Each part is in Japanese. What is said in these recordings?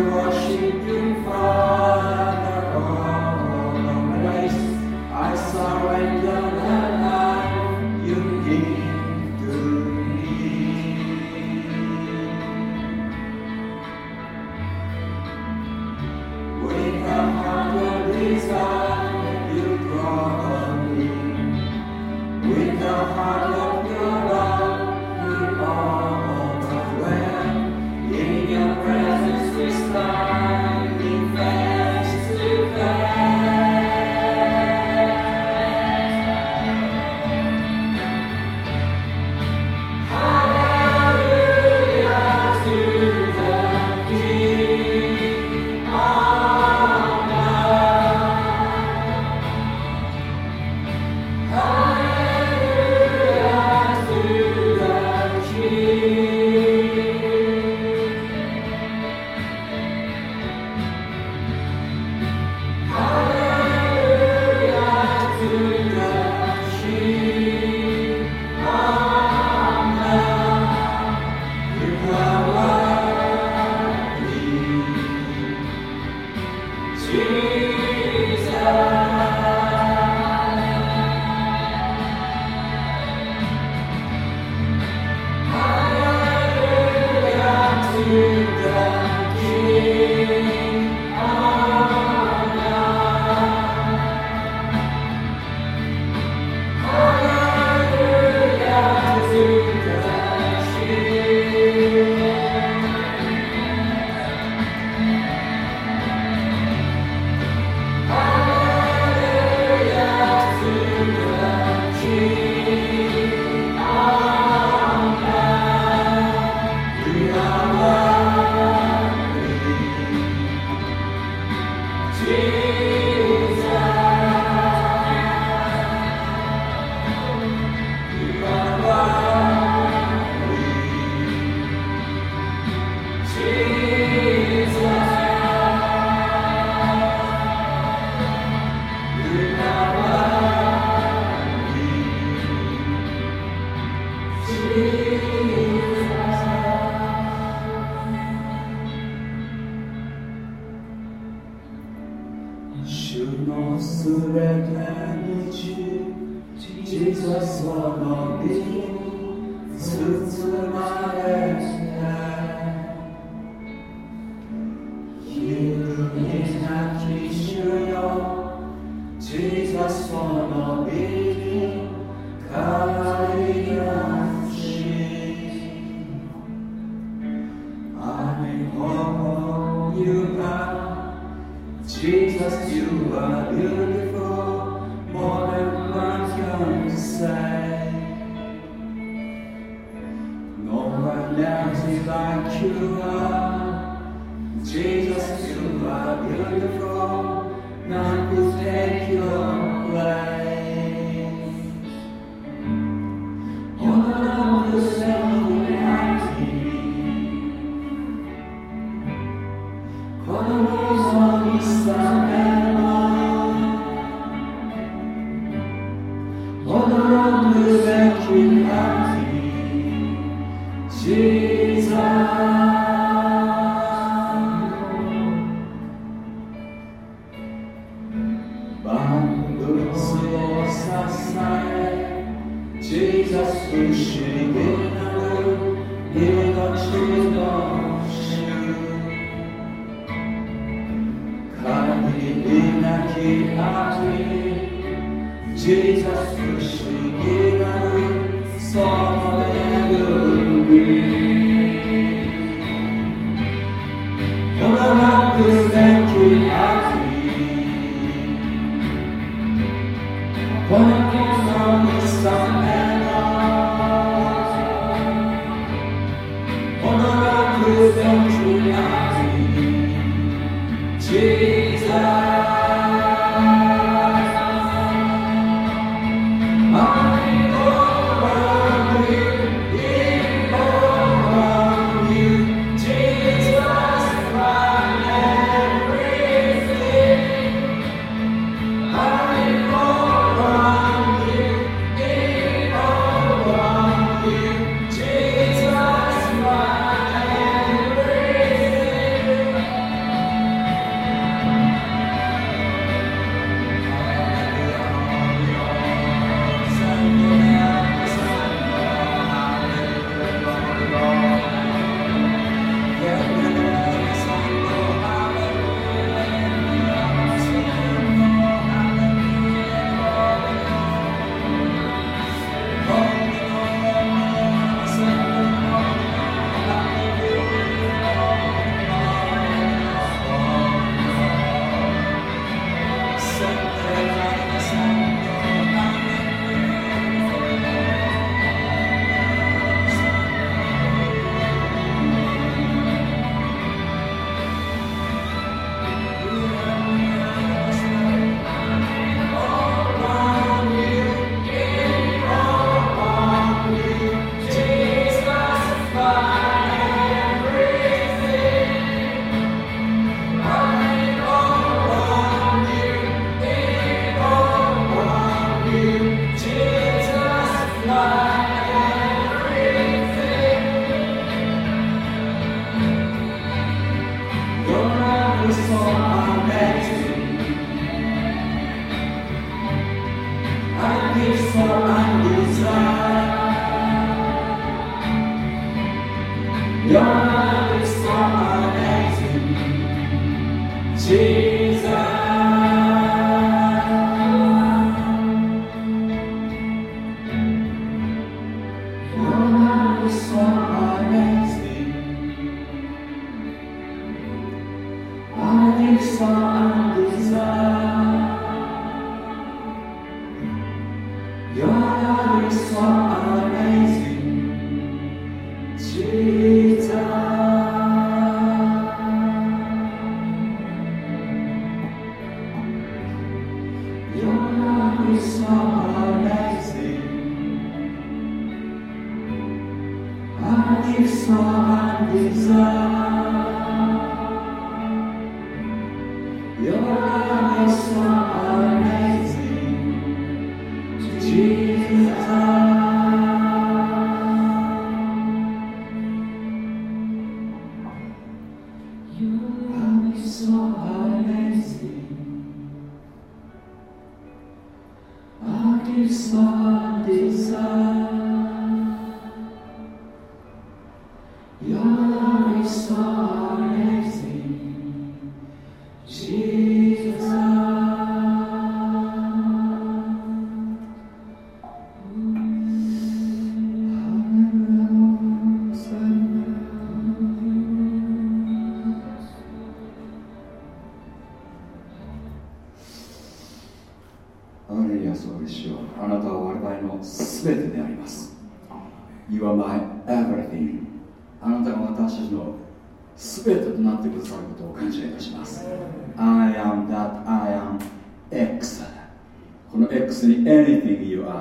worship you, Father.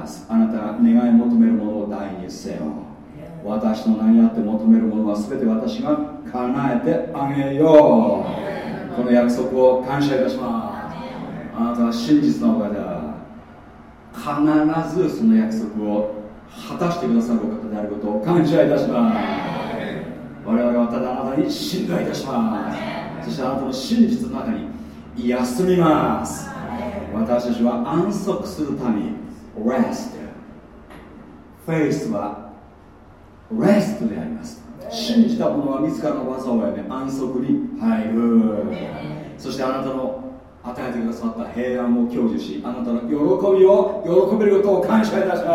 You ask あなたが願い求めるものを大にせよ私の何やって求めるものは全て私が叶えてあげよう。この約束を感謝いたします。あなたは真実のお方だ必ずその約束を果たしてくださるお方であることを感謝いたします。我々はただあなたに信頼いたします。そしてあなたの真実の中に休みます。私たちは安息するために rest. フェイスは rest であります。信じた者は自らの技をやめ安息に入る。そしてあなたの与えてくださった平安を享受しあなたの喜びを喜べることを感謝いたします。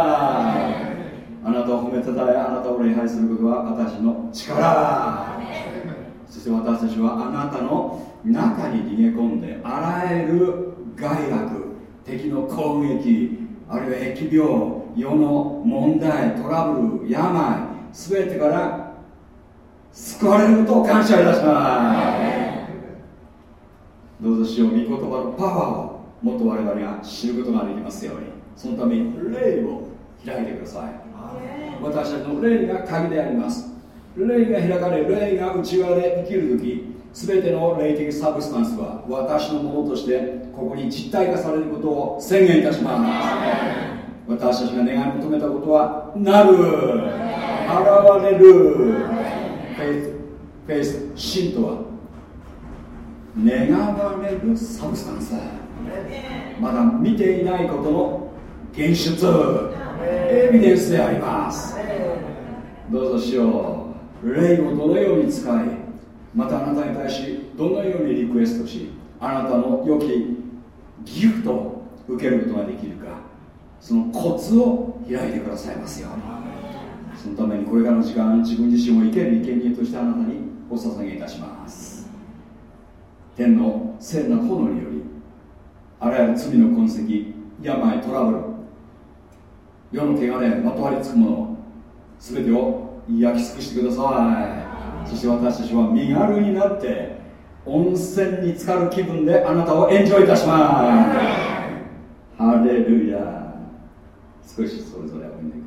あなたを褒めたたえあなたを礼拝することは私の力。そして私たちはあなたの中に逃げ込んであらゆる害悪敵の攻撃あるいは疫病世の問題トラブル病全てから救われることを感謝いたします。どうぞしよう御言葉のパワーをもっと我々が知ることができますように。そのために霊を開いてください。私たちの霊が鍵であります。霊が開かれ霊が内側で生きる時全ての霊的サブスタンスは私のものとしてここに実体化されることを宣言いたします。私たちが願い求めたことはなる。現れる。フェイスフェイス信とは願われるサブスタンス。まだ見ていないことの現出エビデンスであります。どうぞしよう。霊をどのように使いまたあなたに対しどのようにリクエストしあなたの良きギフトを受けることができるかそのコツを開いてくださいますよそのためにこれからの時間自分自身を生ける生贄としてあなたにお捧げいたします。天の聖な炎によりあらゆる罪の痕跡病トラブル世の汚れまとわりつくもの全てを焼き尽くしてくださいそして私たちは身軽になって温泉に浸かる気分であなたをエンジョイいたします。ハレルヤ少しそれぞれお読ん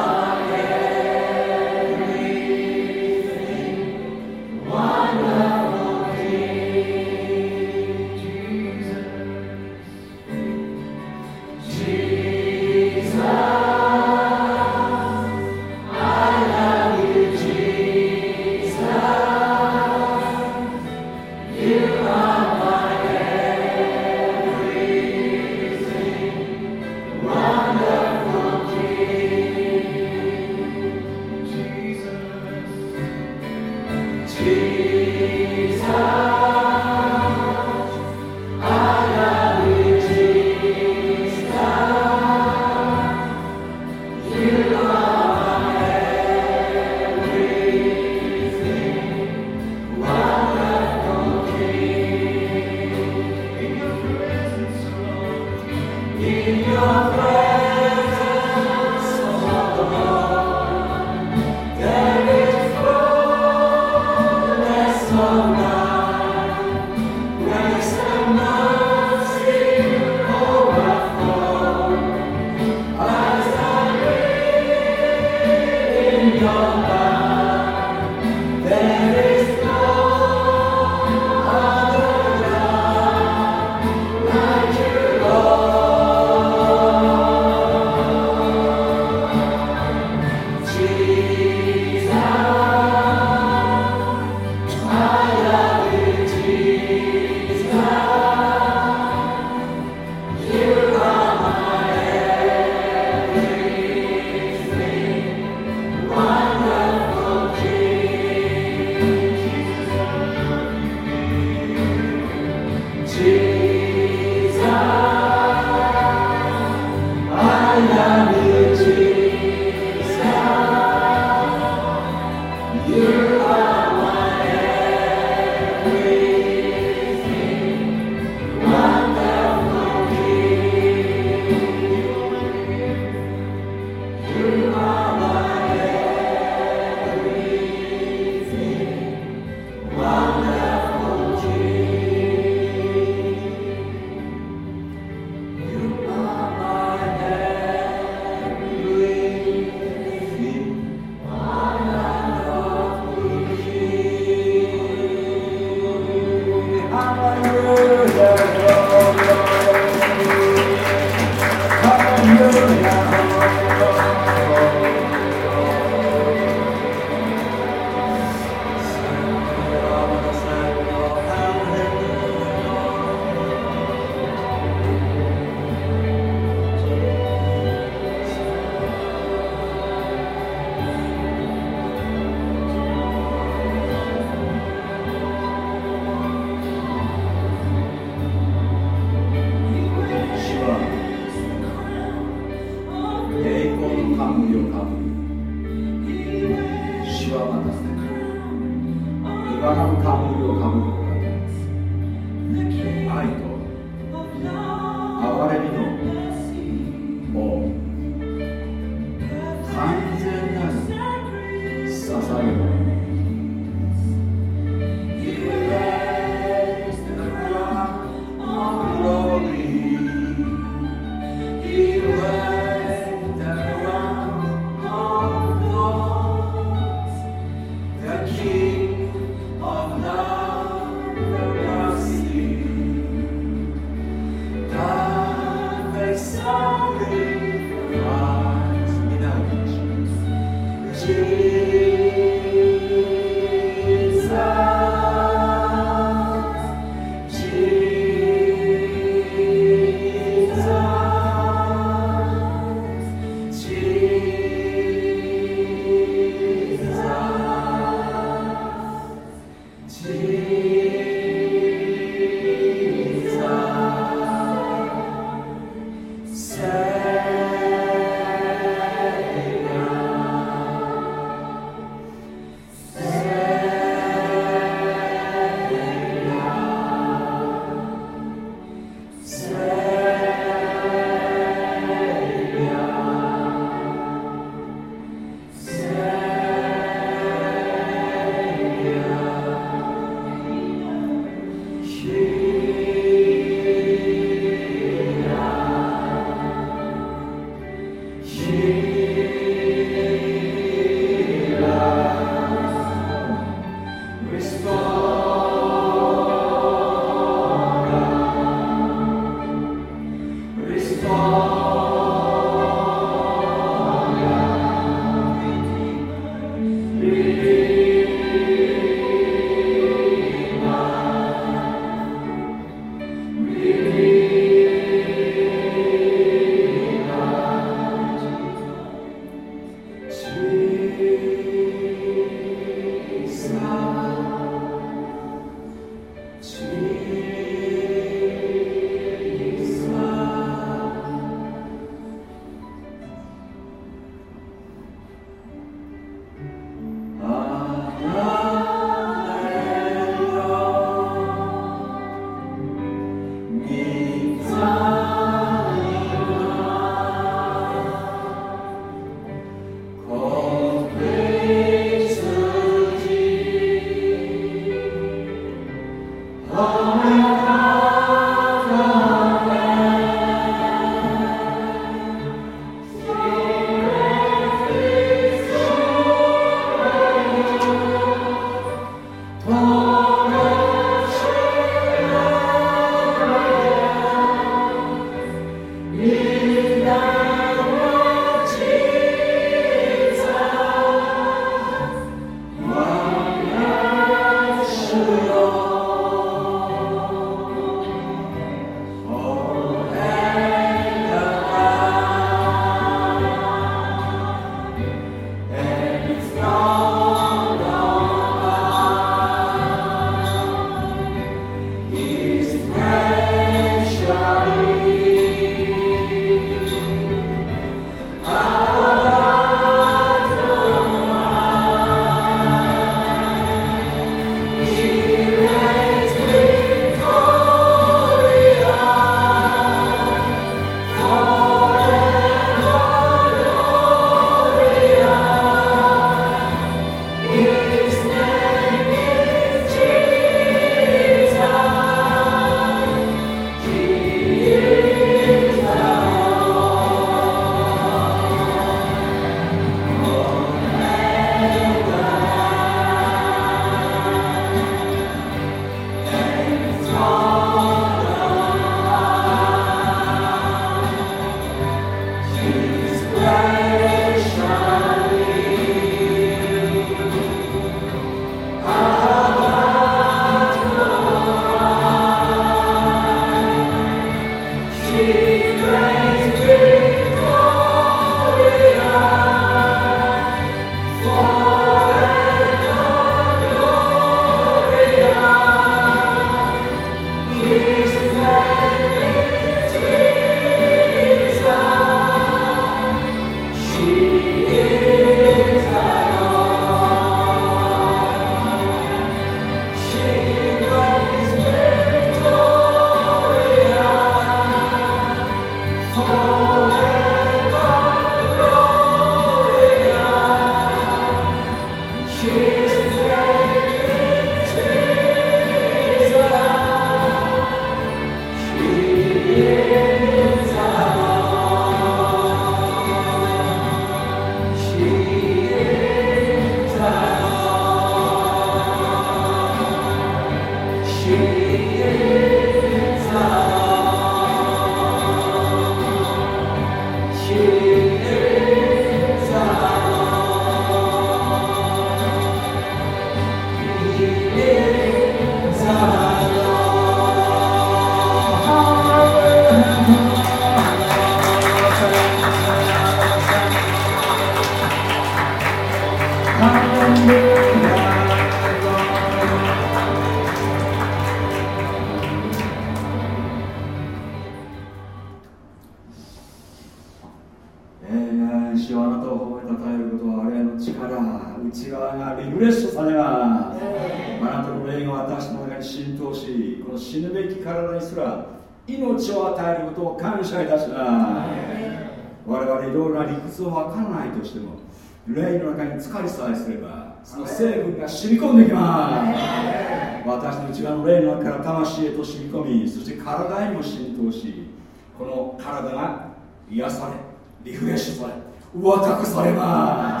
私の内側の霊の中から魂へと染み込みそして体にも浸透しこの体が癒されリフレッシュされ若くされま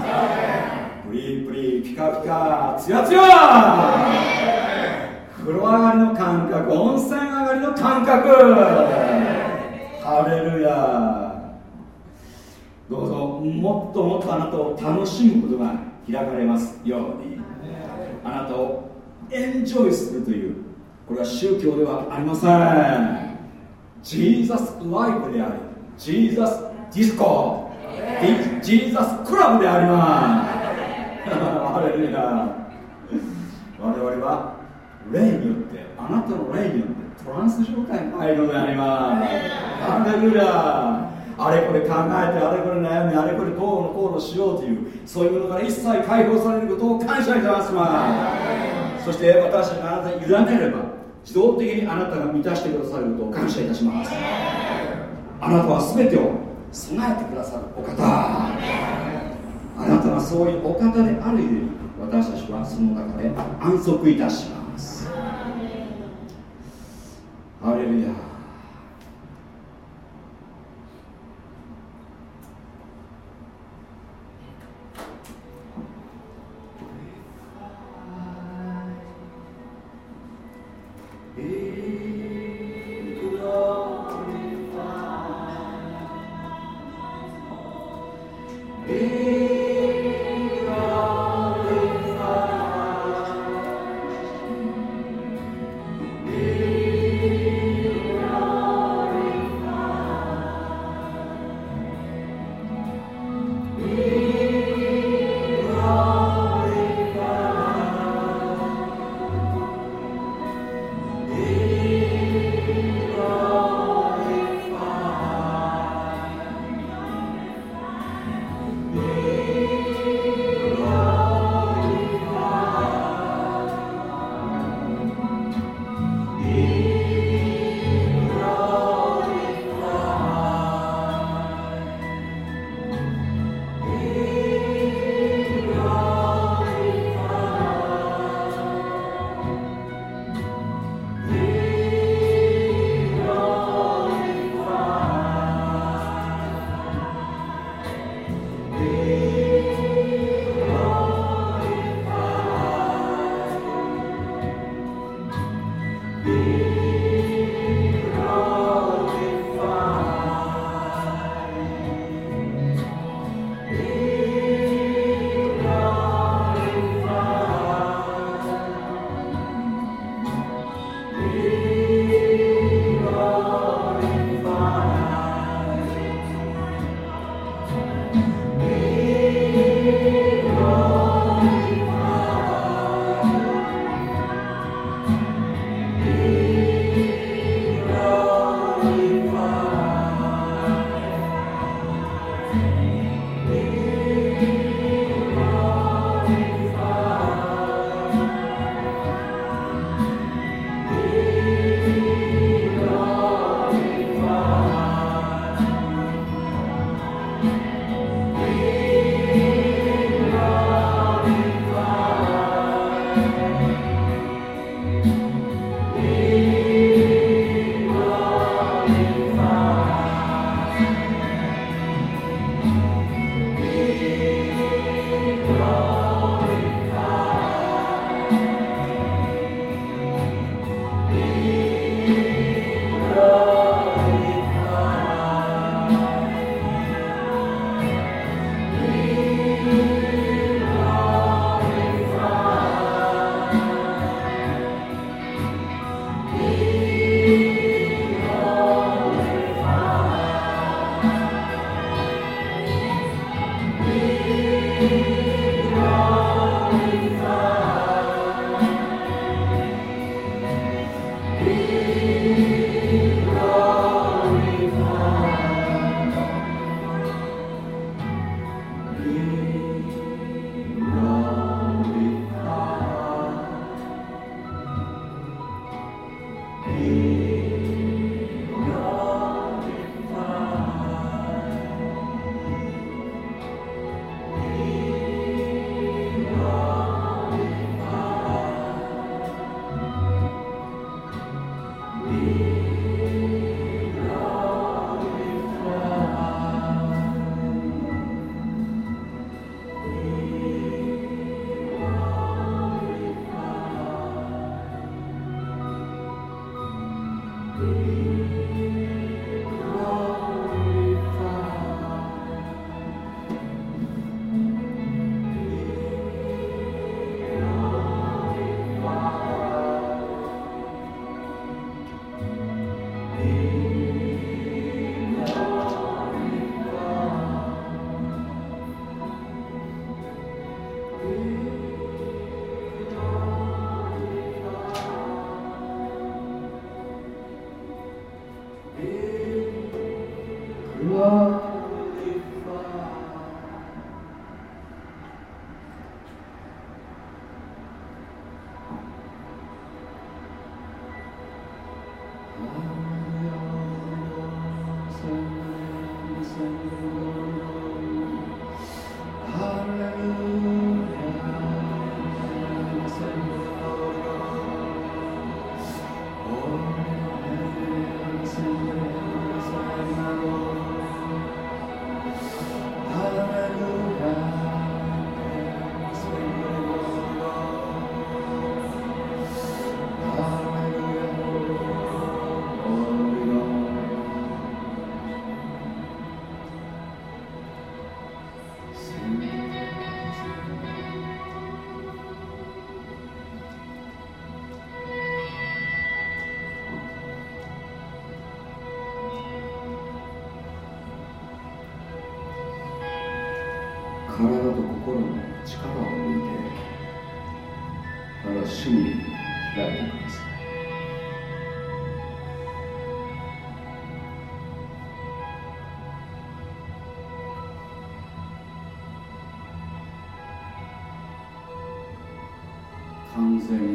す。プリプリピカピカツヤツヤ。風呂上がりの感覚温泉上がりの感覚。ハレルヤ。どうぞもっともっとあなたを楽しむことが開かれますように。あなたをエンジョイするというこれは宗教ではありません。 Jesus live であり Jesus disco Jesus club であります。ハレルヤ。我々は霊によってあなたの霊によってトランス状態に入るのであります。ハレルヤ。あれこれ考えてあれこれ悩みあれこれこうのこうのしようというそういうものから一切解放されることを感謝いたしますそして私たちがあなたに委ねれば自動的にあなたが満たしてくださることを感謝いたします。あなたは全てを備えてくださるお方。あなたはそういうお方であるゆえに私たちはその中で安息いたします。ハレルヤ「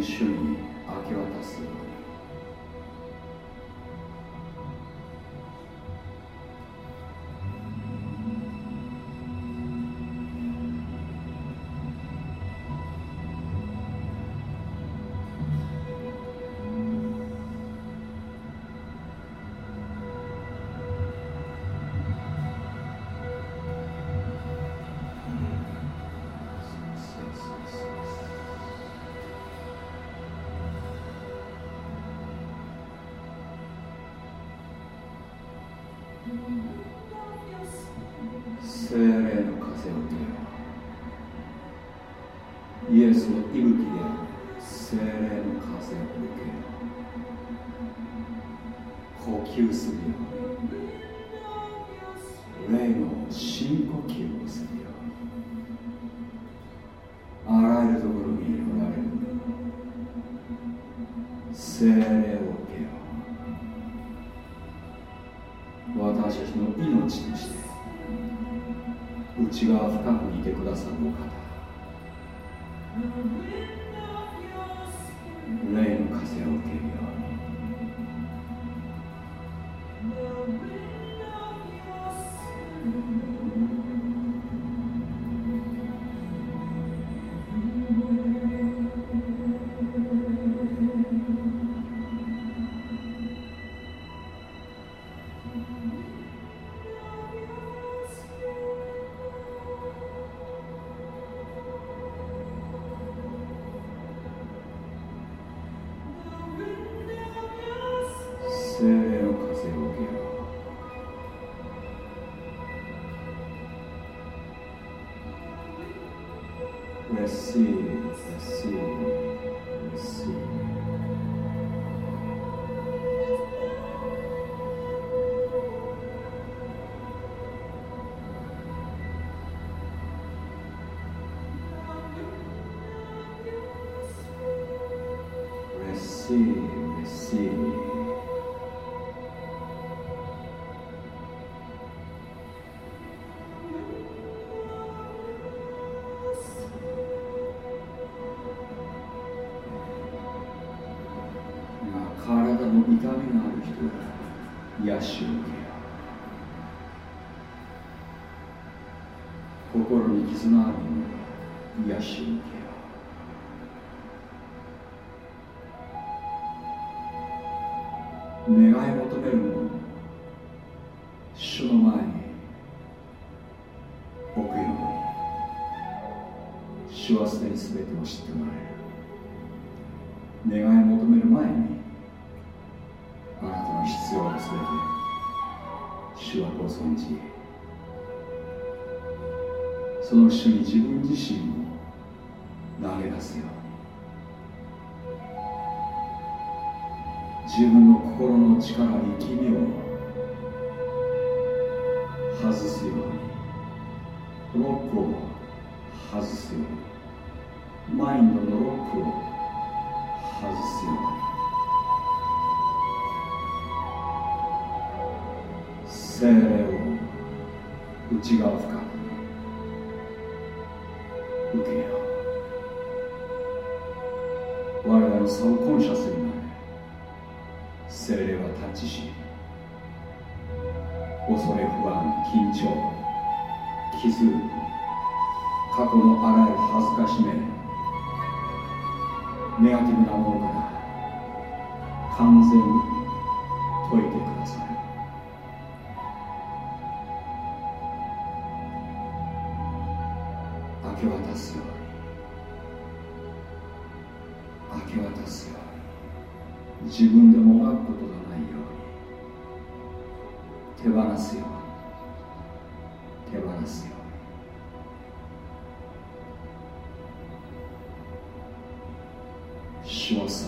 sure que os 精霊の風を受けよう。レッシー知っておられる願い求める前にあなたの必要を全て主はご存知その主に自分自身を投げ出すように。自分の心の力力みを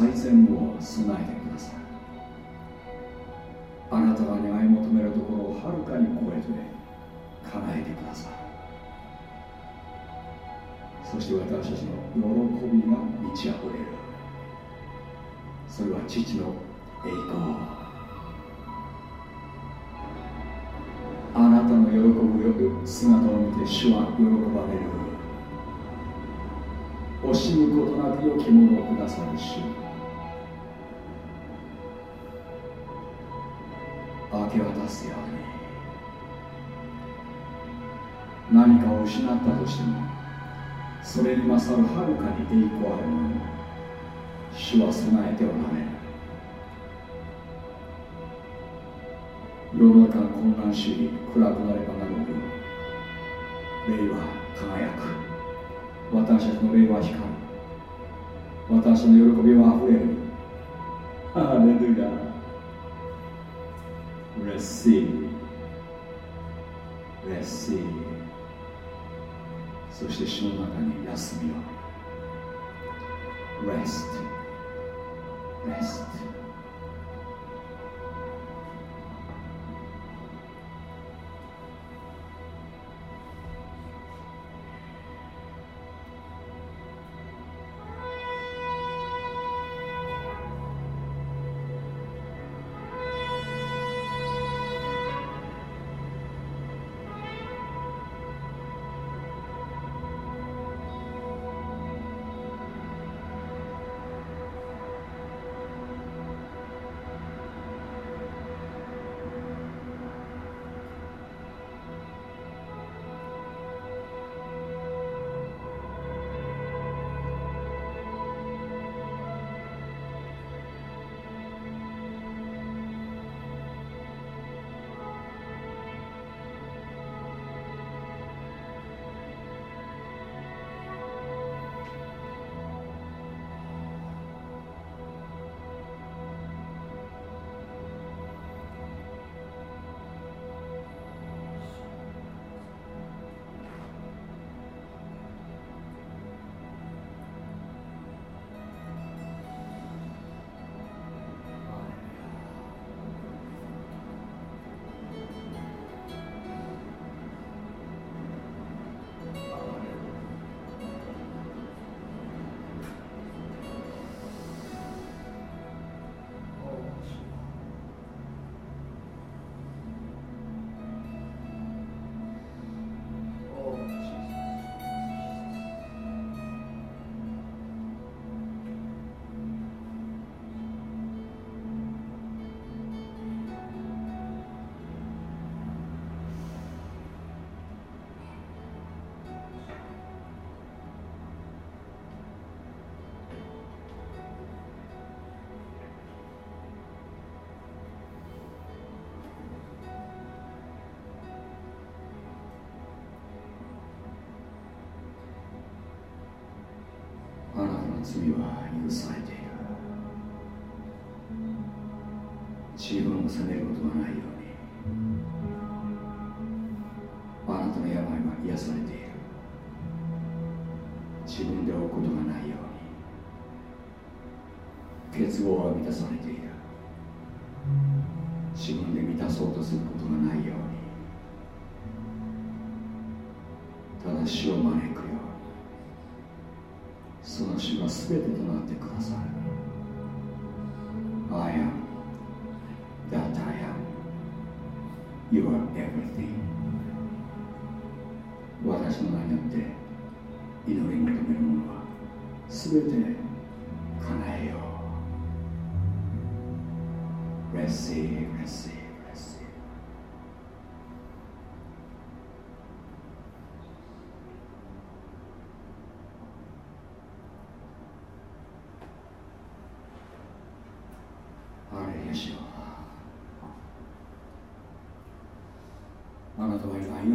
最善を備えてください。あなたが願い求めるところをはるかに超えて叶えてください。そして私たちの喜びが満ち溢れる。それは父の栄光。あなたの喜ぶよく姿を見て主は喜ばれる。惜しむことなく良きものをくださる主。明け渡すように何かを失ったとしてもそれに勝るはるかに栄光あるものを主は備えておられる世の中の混乱主義暗くなればなるほど。霊は輝く。私たちの霊は光る。私の喜びはあふれる。ハレル Rest「罪は許されている。自分を責めることがないようにあなたの病は癒されている。自分で負うことがないように結合は満たされている。自分で満たそうとすることがないようにただ死を招くすべてとなってください、私の名によ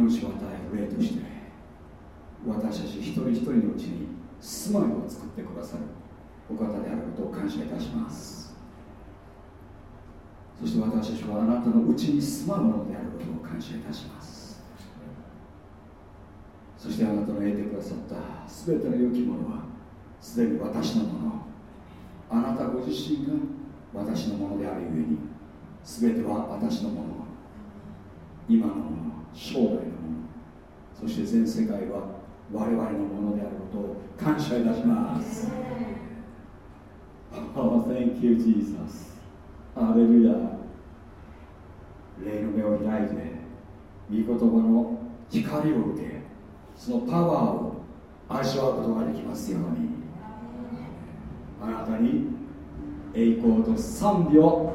命を与える霊として私たち一人一人のうちに住まいを作ってくださるお方であることを感謝いたします。そして私たちはあなたのうちに住まうものであることを感謝いたします。そしてあなたの得てくださった全ての良きものはすでに私のもの。あなたご自身が私のものであるゆえに全ては私のもの。今のもの将来のもの。そして全世界は我々のものであることを感謝いたします。Oh, thank you, Jesus. ハレルヤ霊の目を開いて御言葉の光を受けそのパワーを味わうことができますように。あなたに栄光と賛美を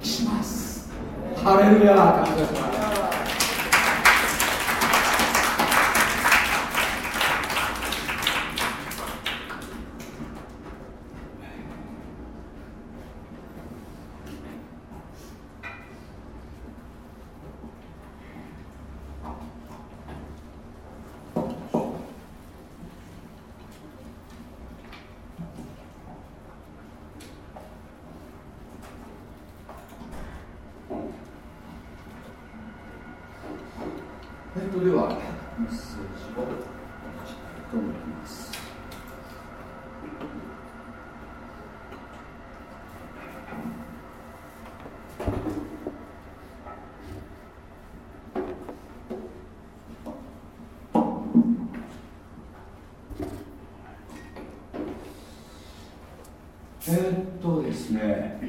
しますハレルヤ感謝しますえっとではメッセージをお待ちしたいと思いますえーっとですね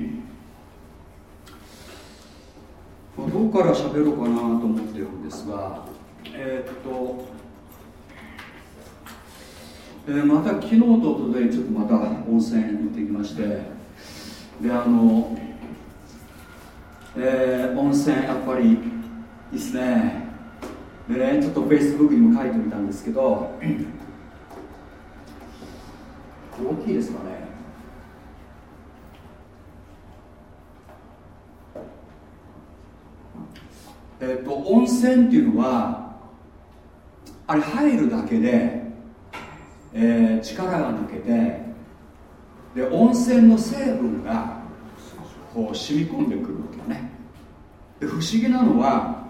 まあどこから喋ろうかなと思ってるんですが、えーっと、えーまた昨日とおとといちょっとまた温泉行ってきまして、で、あの、えー温泉やっぱりいいっすね。でね、ちょっと Facebook にも書いてみたんですけど、大きいですかね。えっと温泉っていうのはあれ入るだけで、えー力が抜けてで温泉の成分がこう染み込んでくるわけよね。で不思議なのは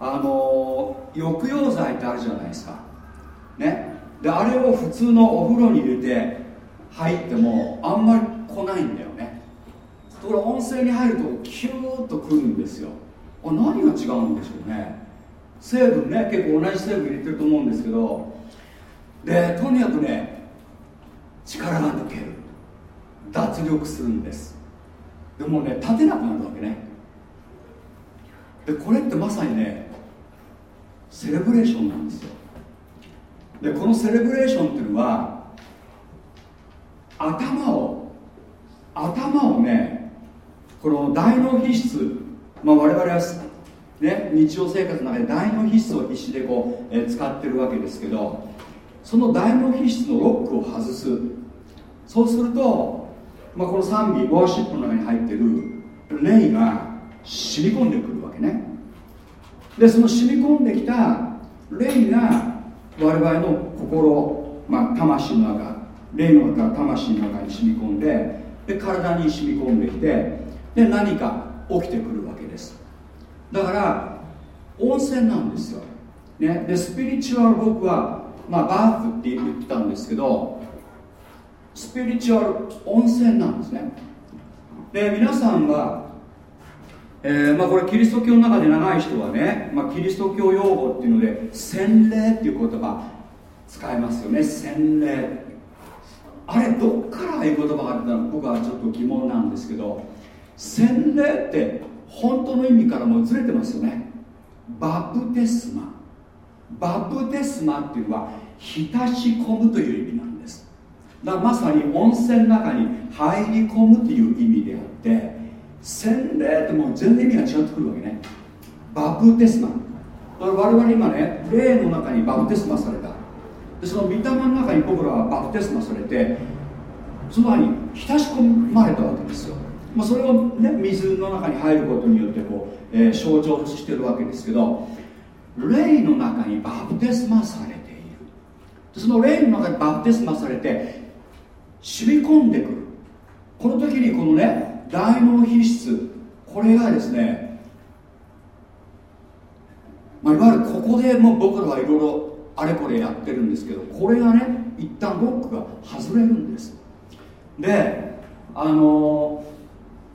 あのー抑揚剤ってあるじゃないですか。ね。であれを普通のお風呂に入れて入ってもあんまり来ないんだよね。ところが温泉に入るとキューッとくるんですよ。あ何が違うんでしょうね。成分ね結構同じ成分入れてると思うんですけどでとにかくね力が抜ける。脱力するんです。でもね立てなくなるわけね。でこれってまさにねセレブレーションなんですよ。でこのセレブレーションっていうのは頭を頭をねこの大脳皮質まあ、我々は、ね、日常生活の中で大脳皮質を必死でこう、え使ってるわけですけどその大脳皮質のロックを外す。そうすると、まあ、この賛美ワーシップの中に入ってる霊が染み込んでくるわけね。でその染み込んできた霊が我々の心、まあ、魂の中霊の中魂の中に染み込んでで体に染み込んできてで何か起きてくるわけです。だから温泉なんですよ、ね、でスピリチュアル僕は、まあ、バーフって言ってたんですけどスピリチュアル温泉なんですね。で皆さんは、えーまあ、これキリスト教の中で長い人はね、まあ、キリスト教用語っていうので洗礼っていう言葉使いますよね。洗礼。あれどっからああいう言葉があったの僕はちょっと疑問なんですけど洗礼って本当の意味からもずれてますよね。バプテスマ。バプテスマっていうのは浸し込むという意味なんです。だからまさに温泉の中に入り込むという意味であって洗礼ってもう全然意味が違ってくるわけね。バプテスマ。だから我々今ね霊の中にバプテスマされた。でその御霊の中に僕らはバプテスマされてその中に浸し込まれたわけですよ、まあ、それを、ね、水の中に入ることによってこう、えー、象徴してるわけですけど霊の中にバプテスマされている。その霊の中にバプテスマされて染み込んでくる。この時にこのね大脳皮質これがですね、まあ、いわゆるここでもう僕らはいろいろあれこれやってるんですけどこれがね一旦ロックが外れるんです。であの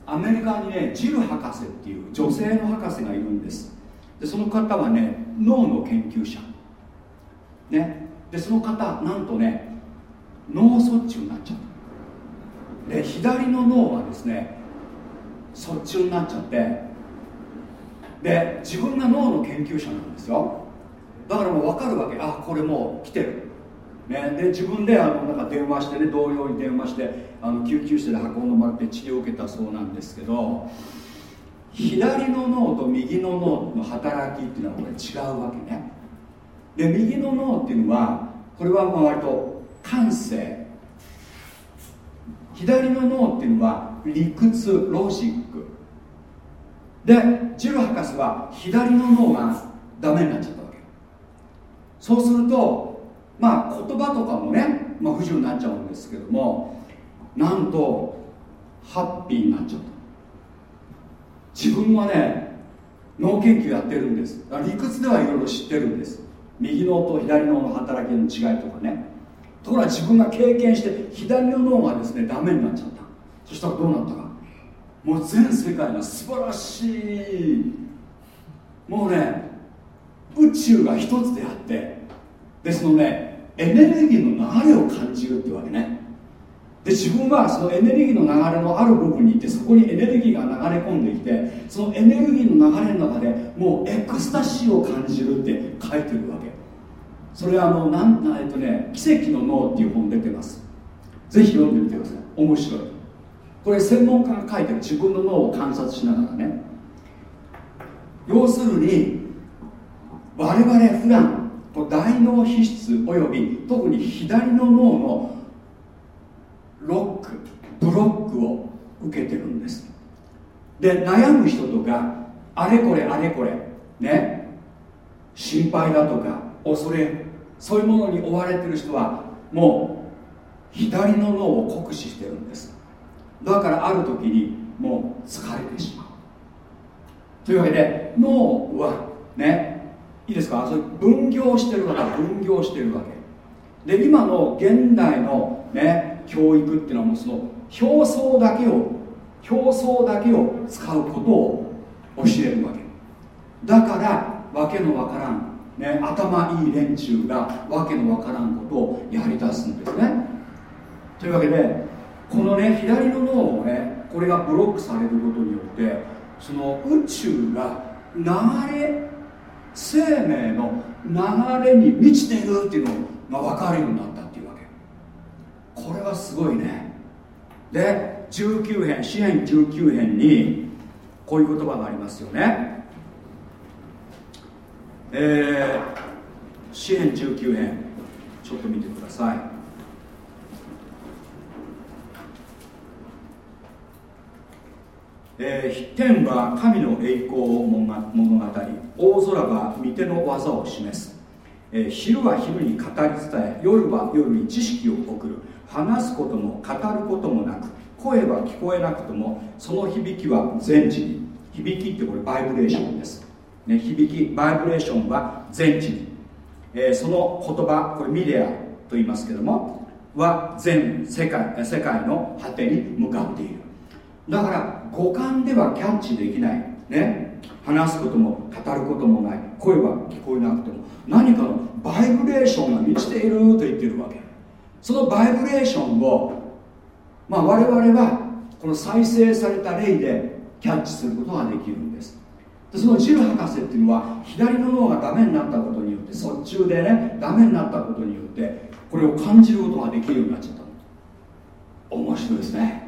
アメリカにねジル博士っていう女性の博士がいるんです。でその方はね脳の研究者。ね。でその方なんとね脳卒中になっちゃった。で左の脳はですね卒中になっちゃってで自分が脳の研究者なんですよ。だからもう分かるわけ。あこれもう来てる、ね、で自分であのなんか電話してね同僚に電話してあの救急車で運んでもらって治療を受けたそうなんですけど左の脳と右の脳の働きっていうのはこれ違うわけね。で右の脳っていうのはこれはまあ割と感性。左の脳っていうのは理屈ロジック。でジル博士は左の脳がダメになっちゃったわけ。そうするとまあ言葉とかもね、まあ、不自由になっちゃうんですけどもなんとハッピーになっちゃった。自分はね脳研究やってるんです。理屈ではいろいろ知ってるんです。右脳と左脳の働きの違いとかね。ところが自分が経験して左の脳がですねダメになっちゃった。そしたらどうなったか。もう全世界が素晴らしいもうね宇宙が一つであってでそのねエネルギーの流れを感じるってわけね。で自分はそのエネルギーの流れのある部分に行ってそこにエネルギーが流れ込んできてそのエネルギーの流れの中でもうエクスタシーを感じるって書いてるわけ。それはあのなんえっとね「奇跡の脳」っていう本出てます。ぜひ読んでみてください。面白い。これ専門家が書いてる自分の脳を観察しながらね。要するに我々普段大脳皮質および特に左の脳のロックブロックを受けてるんです。で悩む人とかあれこれあれこれね心配だとか恐れそういうものに追われてる人はもう左の脳を酷使してるんです。だからある時にもう疲れてしまう。というわけで脳はねいいですか？それ分業してるわけ分業してるわけ。で今の現代のね教育っていうのはもうその表層だけを表層だけを使うことを教えるわけ。だからわけのわからん、ね、頭いい連中がわけのわからんことをやりだすんですね。というわけでこのね左の脳をねこれがブロックされることによってその宇宙が流れ生命の流れに満ちているっていうのが分かるようになったっていうわけ。これはすごいね。で19編支援19編にこういう言葉がありますよね。えー、支援19編ちょっと見てください。えー、天は神の栄光を大空は御手の技を示す、えー、昼は昼に語り伝え夜は夜に知識を送る。話すことも語ることもなく声は聞こえなくともその響きは全地に。響きってこれバイブレーションです、ね、響きバイブレーションは全地に、えー、その言葉これミデアと言いますけどもは全世界世界の果てに向かっている。だから五感ではキャッチできない。ね。話すことも語ることもない。声は聞こえなくても。何かのバイブレーションが満ちていると言ってるわけ。そのバイブレーションを、まあ、我々はこの再生された霊でキャッチすることができるんです。でそのジル博士っていうのは左の脳がダメになったことによって卒中でねダメになったことによってこれを感じることができるようになっちゃった面白いですね。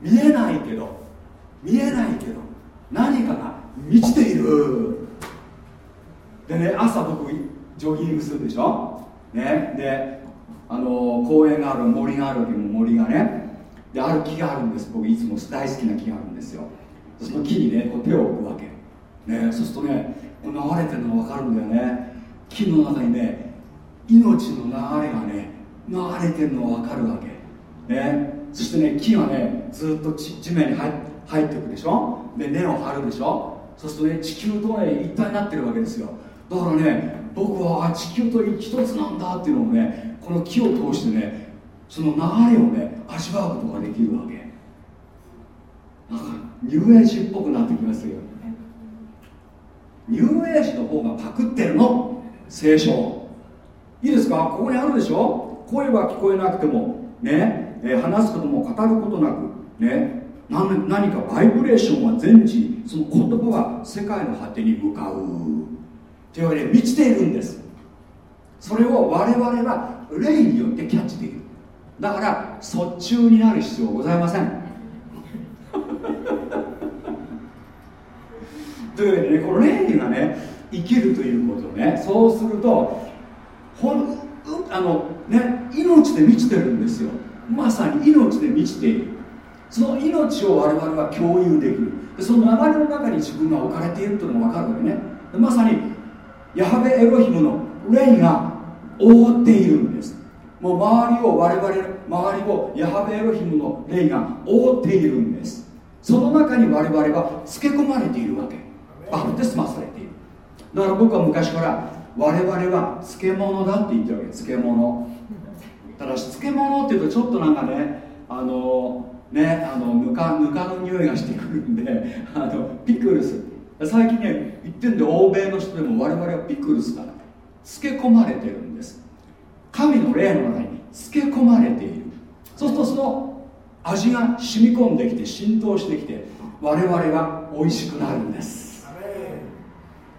見えないけど見えないけど。何かが満ちている。でね朝僕ジョギングするでしょ？ねであの公園がある森があるわけも森がね。である木があるんです。僕いつも大好きな木があるんですよ。その木にねこう手を置くわけ。ねそうするとねこう流れてるのが分かるんだよね。木の中にね命の流れがね流れてるのが分かるわけ。ねそしてね木がねずっと地面に入入っていくでしょ？で根を張るでしょ？そうするとね地球とね一体になってるわけですよ。だからね僕は地球と一つなんだっていうのをねこの木を通してねその流れをね味わうことができるわけ。なんかニューエイジっぽくなってきますよ。ニューエイジの方がパクってるの？聖書。いいですか？ここにあるでしょ？声は聞こえなくてもね、え、話すことも語ることなくね。何何かバイブレーションは全地その言葉は世界の果てに向かう。というわけで満ちているんです。それを我々は霊によってキャッチできる。だから卒中になる必要ございません。というわけでねこの霊がね生きるということねそうするとほんあのね命で満ちてるんですよ。まさに命で満ちている。その命を我々は共有できる。その流れの中に自分が置かれているというのが分かるわけね。まさにヤハベエロヒムの霊が覆っているんです。もう周りを我々周りをヤハベエロヒムの霊が覆っているんです。その中に我々はつけ込まれているわけ。バプテスマされている。だから僕は昔から我々は漬物だって言ってるわけ。漬物。ただし漬物っていうとちょっとなんかねあのねあのぬかぬかの匂いがしてくるんであのピクルス。最近ね言ってんで欧米の人でも我々はピクルスだ漬け込まれてるんです。神の霊の中に漬け込まれている。そうするとその味が染み込んできて浸透してきて我々が美味しくなるんです。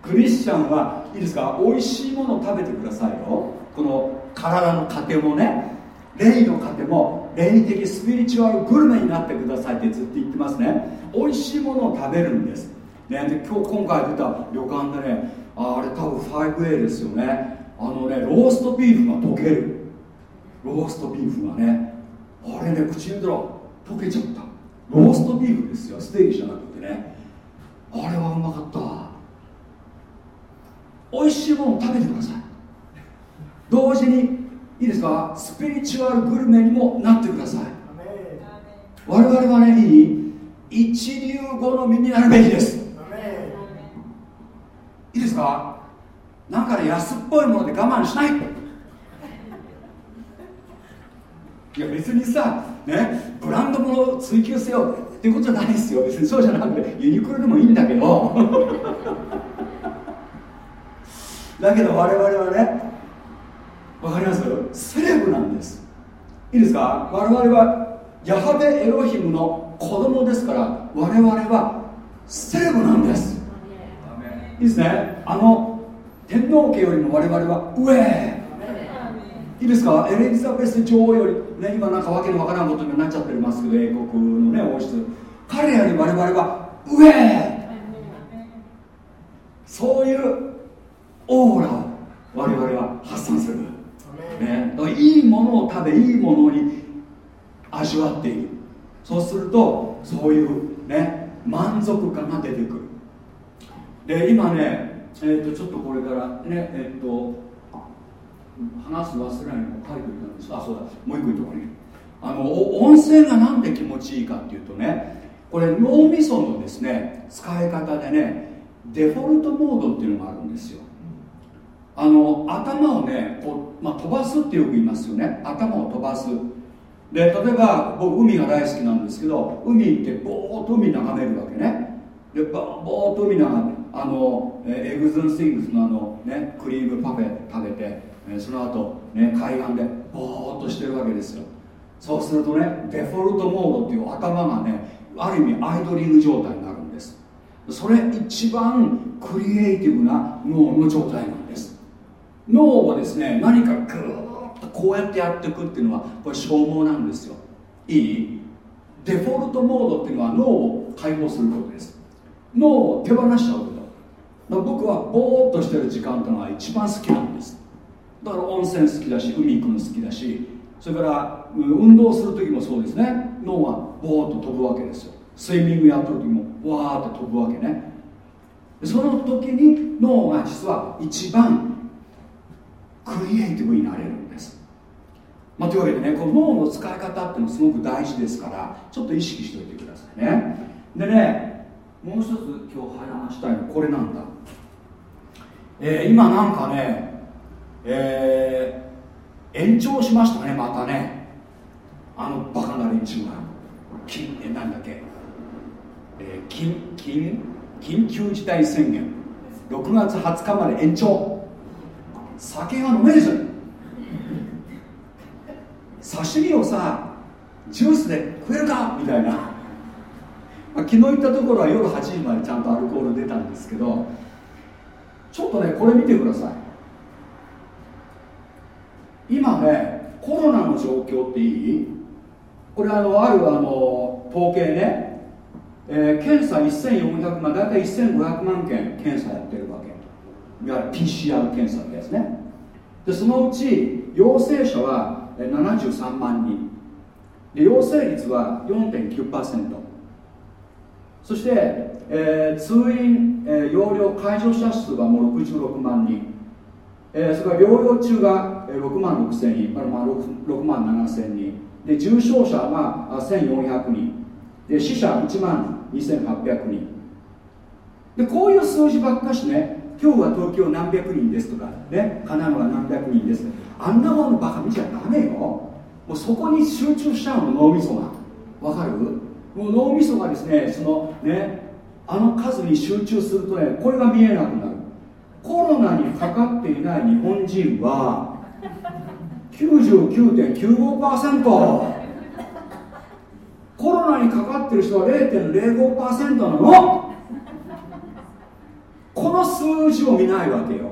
クリスチャンはいいですか？美味しいものを食べてくださいよ。この体の糧もね霊の糧も霊的スピリチュアルグルメになってくださいってずっと言ってますね。美味しいものを食べるんです。ね、で今日今回出た旅館でねああれ多分 5A ですよね。あのねローストビーフが溶ける。ローストビーフがね。あれね口に入れたら溶けちゃった。ローストビーフですよ。ステーキじゃなくてね。あれはうまかった。美味しいものを食べてください。同時にいいですか？スピリチュアルグルメにもなってください。我々はねいい一流好みになるべきです。いいですか？なんかね安っぽいもので我慢しない。いや別にさねブランドものを追求せよ。っていうことじゃないですよ。別にそうじゃなくてユニクロでもいいんだけど。だけど我々はねわかります？セレブなんです。いいですか？我々はヤハベエロヒムの子供ですから我々はセレブなんです。いいですね？あの天皇家よりも我々は上。いいですか？エリザベス女王より、ね、今なんかわけのわからんことになっちゃってますけど英国のね王室。彼より我々は上。そういうオーラを我々は発散する、ね、だからいいものを食べいいものに味わっている。そうするとそういうね満足感が出てくる。で今ね、えー、とちょっとこれからねえっ、ー、と話す忘れないのも書いておいたんですあそうだもう一個言うとこね。あの温泉がなんで気持ちいいかっていうとねこれ脳みそのですね使い方でねデフォルトモードっていうのがあるんですよ。あの頭をねこう、まあ、飛ばすってよく言いますよね。頭を飛ばす。で例えば僕海が大好きなんですけど海行ってぼーっと海眺めるわけね。でぼぼーっと海眺めあのエグズンスイングスのあの、ね、クリームパフェ食べてその後、ね海岸でぼーっとしてるわけですよ。そうするとねデフォルトモードっていう頭がねある意味アイドリング状態になるんです。それ一番クリエイティブな脳の状態なんです。脳をですね何かグーッとこうやってやっていくっていうのはこれ消耗なんですよ。いい？デフォルトモードっていうのは脳を解放することです。脳を手放しちゃうこと。僕はぼーっとしてる時間っていうのが一番好きなんです。だから温泉好きだし海行くの好きだしそれから運動する時もそうですね。脳はぼーっと飛ぶわけですよ。スイミングやってる時もわーっと飛ぶわけね。その時に脳が実は一番クリエイティブになれるんです、まあ、というわけでねこの脳の使い方っていうのすごく大事ですからちょっと意識しておいてくださいね。でねもう一つ今日話したいのはこれなんだ、えー、今なんかねえー、延長しましたねまたね。あのバカな連中が。金えなんだっけ、えー、緊緊緊急事態宣言。6月20日まで延長。酒が飲めるじゃん。刺身をさジュースで食えるかみたいな、まあ、昨日行ったところは夜8時までちゃんとアルコール出たんですけどちょっとねこれ見てください。今ねコロナの状況っていい？これあのあるあの統計ね、えー、検査1400万大体1500万件検査やってるわけ。いわゆる PCR 検査ってやつね。でそのうち陽性者は73万人。で陽性率は4.9%そして、えー、通院、えー、容量介助者数はもう66万人、えー、それから療養中が6万6千人、まあ、6, 6万7千人。で重症者は1400人。で死者1万2800人。でこういう数字ばっかしね。今日は東京何百人ですとかね神奈川何百人です。あんなものバカ見ちゃダメよ。もうそこに集中しちゃうの脳みそが。わかる？もう脳みそがですねそのねあの数に集中するとねこれが見えなくなる。コロナにかかっていない日本人は99.95%コロナにかかってる人は0.05%なの。この数字を見ないわけよ。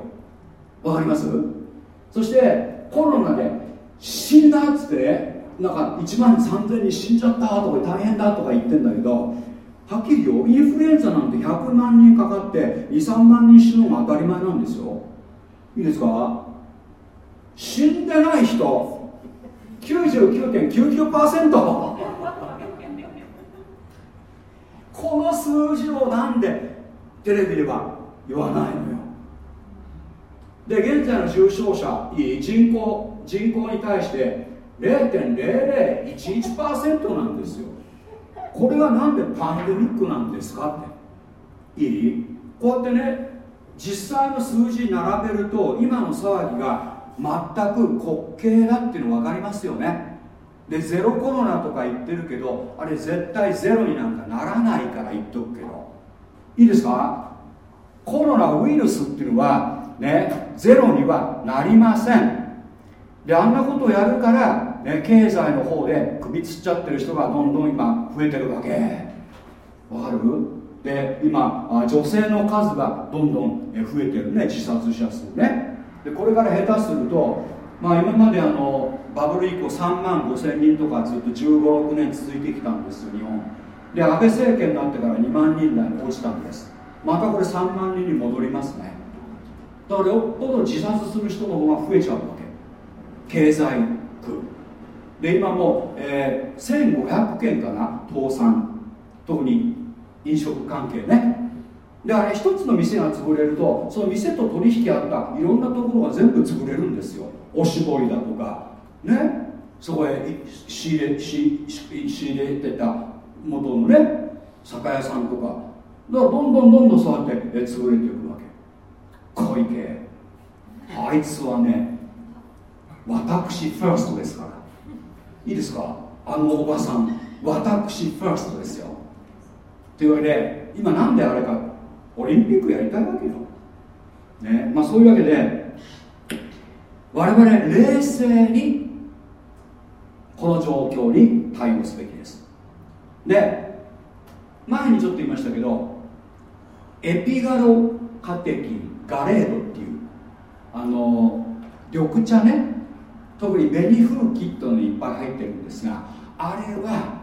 わかります？そしてコロナで死んだっつってねなんか1万3000人死んじゃったとか大変だとか言ってんだけどはっきり言うインフルエンザなんて100万人かかって23万人死ぬのが当たり前なんですよ。いいですか？死んでない人99.99%この数字をなんでテレビでは言わないのよ。で現在の重症者人口人口に対して0.0011%なんですよ。これがなんでパンデミックなんですかって。いい？こうやってね実際の数字並べると今の騒ぎが全く滑稽だっていうの分かりますよね。でゼロコロナとか言ってるけどあれ絶対ゼロになんかならないから言っとくけど。いいですか？コロナウイルスっていうのはねゼロにはなりません。であんなことをやるから、ね、経済の方で首つっちゃってる人がどんどん今増えてるわけ。わかる？で今女性の数がどんどん増えてるね。自殺者数ね。でこれから下手すると、まあ、今まであのバブル以降3万5千人とかずっと1 5 6年続いてきたんですよ日本。で安倍政権になってから2万人台に落ちたんです。またこれ3万人に戻りますね。だからよっぽど自殺する人の方が増えちゃうわけ。経済区で今もう、えー、1500件かな倒産。特に飲食関係ね。であれ一つの店が潰れるとその店と取引あったいろんなところが全部潰れるんですよ。おしぼりだとか。ね。そこへ仕入れ仕入れてた元のね酒屋さんとか。だからどんどんどんどんそうやってえ潰れていくわけ。小池。あいつはね私ファーストですから。いいですか？あのおばさん。私ファーストですよ。というわけで今なんであれか。オリンピックやりたいわけよ、ね。まあ、そういうわけで我々冷静にこの状況に対応すべきです。で前にちょっと言いましたけどエピガロカテキンガレードっていうあの緑茶ね。特にベニフルキットにいっぱい入ってるんですがあれは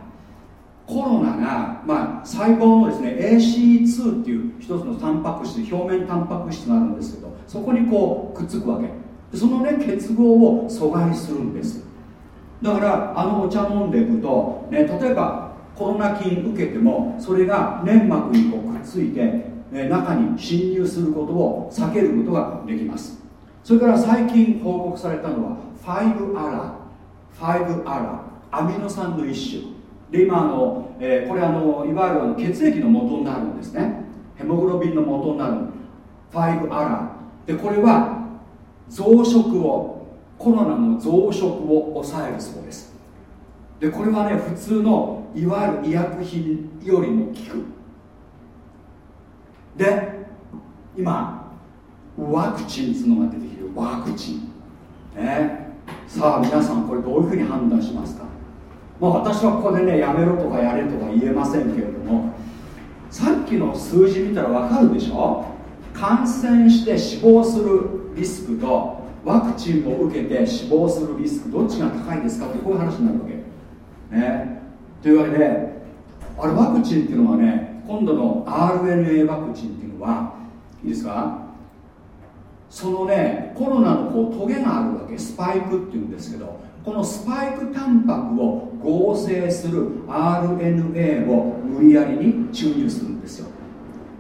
コロナが、まあ、細胞のですね AC2 っていう一つのタンパク質表面タンパク質があるんですけどそこにこうくっつくわけ。そのね結合を阻害するんです。だからあのお茶飲んでいくと、ね、例えばコロナ菌受けてもそれが粘膜にこうくっついて、中に侵入することを避けることができます。それから最近報告されたのは5アラ5アラアミノ酸の一種。で今あの、えー、これあのいわゆる血液の元になるんですね。ヘモグロビンの元になる。5アラでこれは増殖をコロナの増殖を抑えるそうです。でこれはね普通のいわゆる医薬品よりも効く。で今ワクチンっていうのが出てきてるワクチン。ね。さあ皆さんこれどういうふうに判断しますか？まあ私はここでねやめろとかやれとか言えませんけれどもさっきの数字見たら分かるでしょ？感染して死亡するリスクとワクチンを受けて死亡するリスクどっちが高いですか？ってこういう話になるわけ。ね。というわけであれワクチンっていうのはね今度の RNA ワクチンっていうのはいいですか？そのねコロナのこうトゲがあるわけ。スパイクっていうんですけどこのスパイクタンパクを合成する RNA を無理やりに注入するんですよ。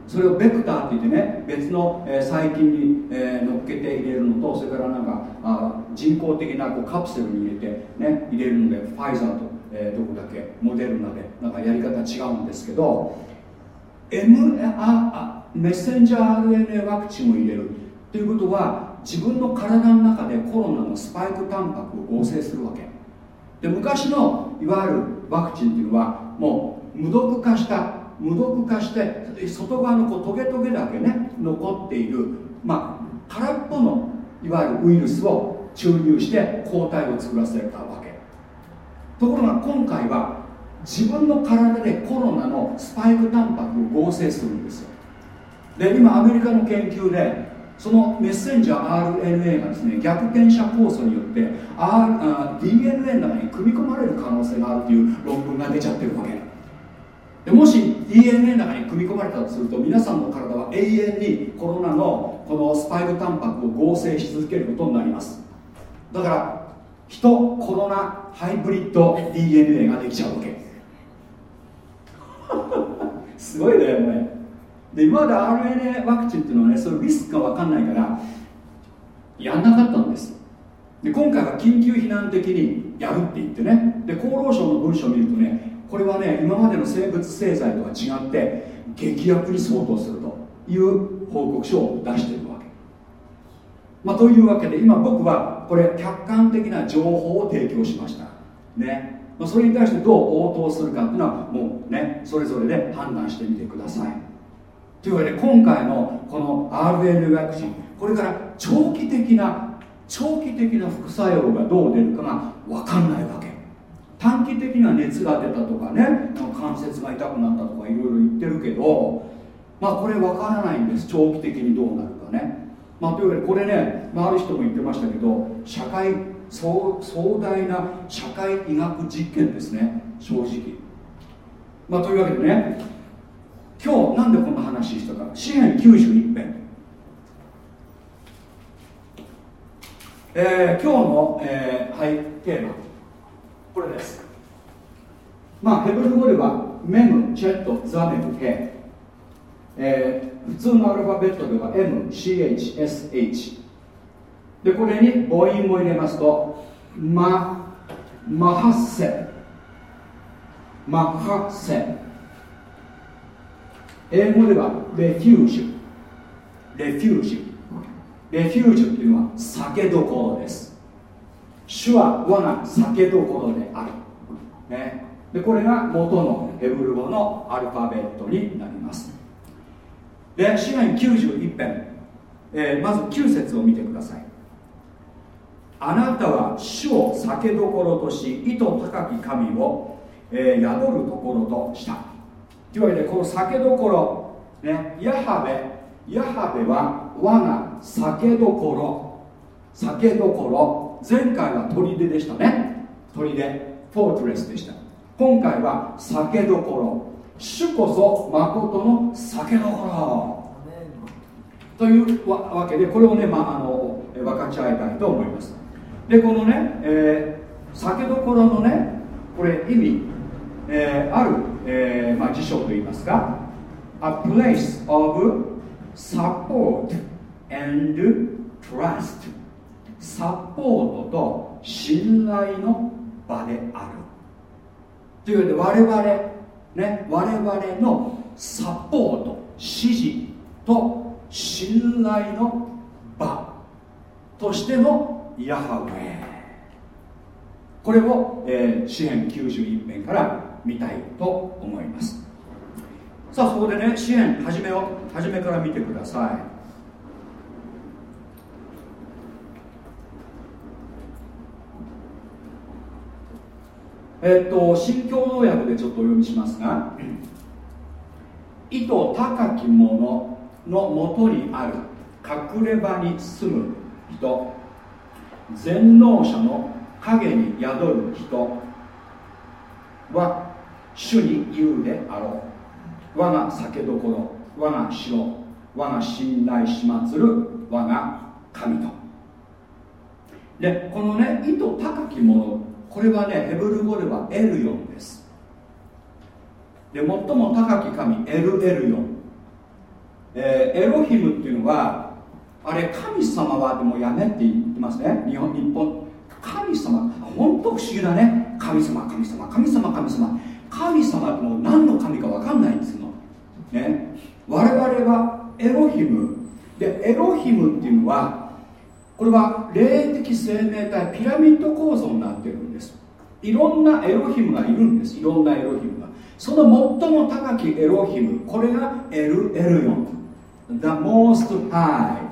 それをベクターって言ってね別の、えー、細菌に、えー、乗っけて入れるのとそれからなんかあ人工的なこうカプセルに入れて、ね、入れるのでファイザーと、え、どこだけ？モデルナでなんかやり方違うんですけど M あメッセンジャー RNA ワクチンを入れるということは自分の体の中でコロナのスパイクタンパクを合成するわけ。で昔のいわゆるワクチンっていうのはもう無毒化した無毒化して外側のこうトゲトゲだけね残っているまあ空っぽのいわゆるウイルスを注入して抗体を作らせたわけ。ところが今回は自分の体でコロナのスパイクタンパクを合成するんですよ。で今アメリカの研究でそのメッセンジャー RNA がですね逆転写酵素によって R DNA の中に組み込まれる可能性があるという論文が出ちゃってるわけ。でもし DNA の中に組み込まれたとすると皆さんの体は永遠にコロナのこのスパイクタンパクを合成し続けることになります。だから人コロナハイブリッド DNA ができちゃうわけ。すごいねもうねで今まで RNA ワクチンっていうのはねそのリスクが分かんないからやんなかったんですで今回は緊急避難的にやるって言ってね。で厚労省の文書を見るとねこれはね今までの生物製剤とは違って劇薬に相当するという報告書を出しているわけ、まあ、というわけで今僕はこれ客観的な情報を提供しました。ね、まあ、それに対してどう応答するかっていうのはもうねそれぞれで判断してみてください。というわけで今回のこの RNA ワクチンこれから長期的な長期的な副作用がどう出るかが分かんないわけ。短期的には熱が出たとかね関節が痛くなったとかいろいろ言ってるけどまあこれ分からないんです。長期的にどうなるかね。まあというわけでこれね、まあ、ある人も言ってましたけど社会壮大な社会医学実験ですね。正直。まあというわけでね今日なんでこんな話したか。詩篇91編。えー、今日の、えー、はい、テーマこれです。まあヘブル語ではメムチェットザメルヘ、えー普通のアルファベットでは MCHSH でこれに母音も入れますとママハッセマハッセ英語ではレフュージュ。レフュージュ。レフュージュっていうのは酒どころです。主は我が酒どころである、ね、でこれが元のヘブル語のアルファベットになります。で詩篇91編、えーまず9節を見てください。あなたは主を酒どころとし意図高き神を、えー宿るところとした。というわけでこの酒どころ、ね、ヤハベヤハベは我が酒どころ。酒どころ前回は砦でしたね。砦フォートレスでした。今回は酒どころ。主こそ誠の酒どころ。というわわけでこれをね、まあ、あのえ分かち合いたいと思いますでこのね、えー酒どころのねこれ意味、えーある、えーまあ、辞書といいますか A place of support and trust. サポートと信頼の場である。というわけで我々ね我々のサポート支持と信頼の場としてのヤハウェこれを、えー、詩編91編から見たいと思います。さあそこでね詩編初めを初めから見てください。えっと新共同訳でちょっとお読みしますが意図高き者のもとにある隠れ場に住む人。全能者の影に宿る人は主に言うであろう。我が酒どころ我が城我が信頼しまつる我が神と。でこのね意図高き者これはねヘブル語ではエルヨンです。で最も高き神エルエルヨン、えーエロヒムっていうのはあれ神様はでもやめって言ってますね。日本日本。神様本当不思議だね。神様神様神様神様。神様ってもう何の神か分かんないんですのね。我々はエロヒム。でエロヒムっていうのはこれは霊的生命体ピラミッド構造になってるんです。いろんなエロヒムがいるんです。いろんなエロヒムが。その最も高きエロヒムこれがエルエルヨン。The most high、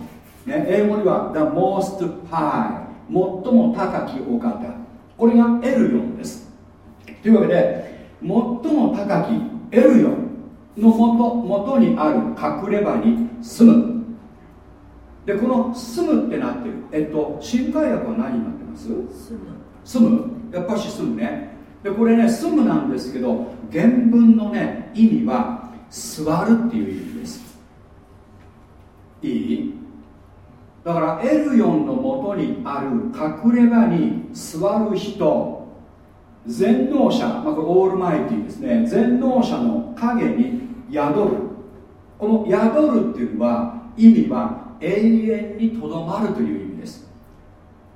ね、英語では The most high 最も高きお方。これがエルヨンです。というわけで最も高きエルヨンのもと元にある隠れ場に住む。でこの住むってなってる。えっと新海訳は何になってます？住む。やっぱし住むね。でこれね住むなんですけど原文のね意味は座るっていう意味です。いい？だからエルヨンのもとにある隠れ場に座る人全能者、まあ、これオールマイティですね。全能者の影に宿る。この宿るっていうのは意味は永遠にとどまるという意味です。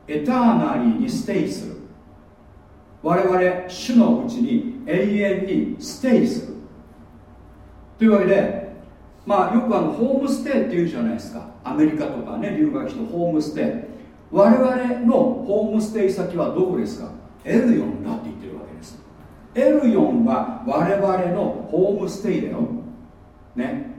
エターナリーにステイする。我々主のうちに永遠にステイする。というわけでまあよくあのホームステイっていうじゃないですか。アメリカとかね留学してホームステイ。我々のホームステイ先はどこですか？エルヨンだって言ってるわけです。エルヨンは我々のホームステイだよ。ね。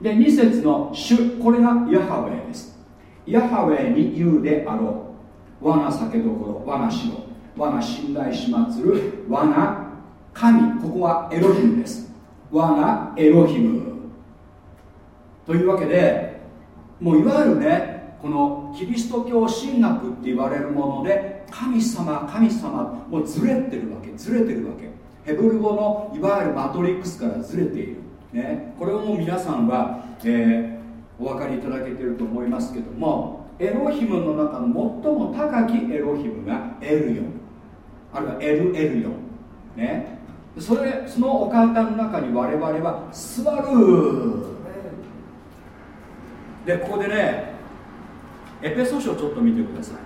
で2節の主これがヤハウェイです。ヤハウェイに言うであろう。我が酒どころ我が城我が信頼しまつる。我が神。ここはエロヒムです。我がエロヒム。というわけでもういわゆるねこのキリスト教神学って言われるもので神様神様もうずれてるわけずれてるわけ。ヘブル語のいわゆるマトリックスからずれている、ね、これをもう皆さんは、えーお分かりいただけてると思いますけどもエロヒムの中の最も高きエロヒムがエルヨン。あるいはエルエルヨン。ね。それそのお方の中に我々は座る。でここでねエペソ書をちょっと見てください。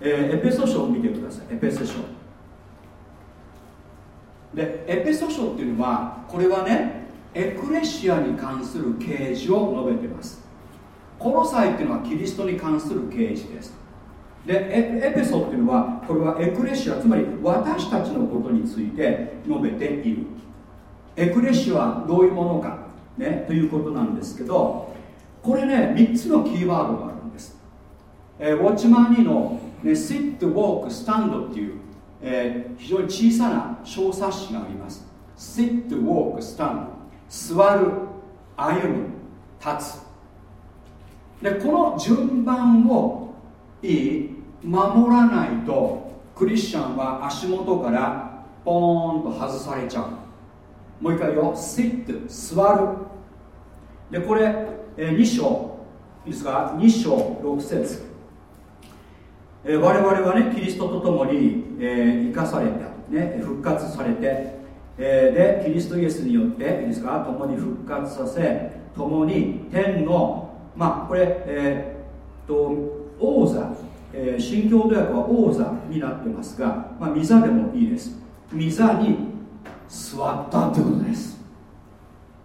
えー、エペソ書を見てください。エペソ書。でエペソ書っていうのはこれはねエクレシアに関する啓示を述べてます。コロサイっていうのはキリストに関する啓示です。でエペソっていうのはこれはエクレシアつまり私たちのことについて述べている。エクレシアはどういうものか、ね、ということなんですけどこれね3つのキーワードがあるんです、えー、ウォッチマン2の、ね、sit, walk, stand っていう、えー、非常に小さな小冊子があります。sit, walk, stand 座る歩む立つ。でこの順番をいい守らないとクリスチャンは足元からポーンと外されちゃう。もう一回よ sit 座る。でこれ、えー、2章。いいですか？2章6節。えー、我々はねキリストと共に、えー、生かされた、ね、復活されて、えー、でキリストイエスによっていいですか？共に復活させ共に天のまあこれえー、っと王座、えー、新共同訳は王座になってますが、まあ、御座でもいいです。御座に座ったということです。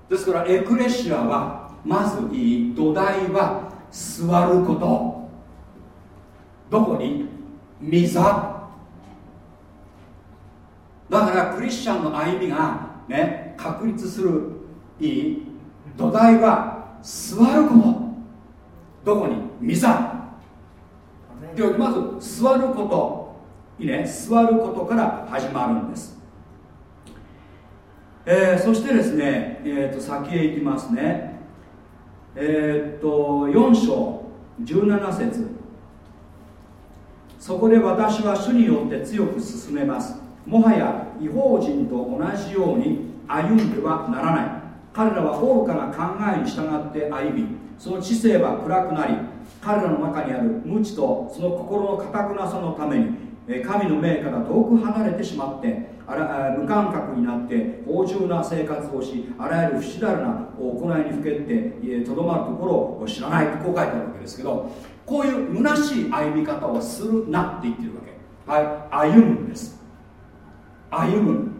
ですからエクレシアはまずいい土台は座ること。どこに？御座。だからクリスチャンの歩みがね確立するいい土台は座ること。どこに？御座。でまず座ること。いいね。座ることから始まるんです、えー、そしてですね、えー、と先へ行きますね。えー、と4章17節。そこで私は主によって強く進めます。もはや違法人と同じように歩んではならない。彼らは愚かな考えに従って歩みその知性は暗くなり彼らの中にある無知とその心の堅くなさのために神の命から遠く離れてしまってあら無感覚になって芳醇な生活をしあらゆる不死だるな行いにふけってとどまるところを知らないとこう書いてあるわけですけどこういう虚しい歩み方をするなって言ってるわけ。はい歩むんです。歩む。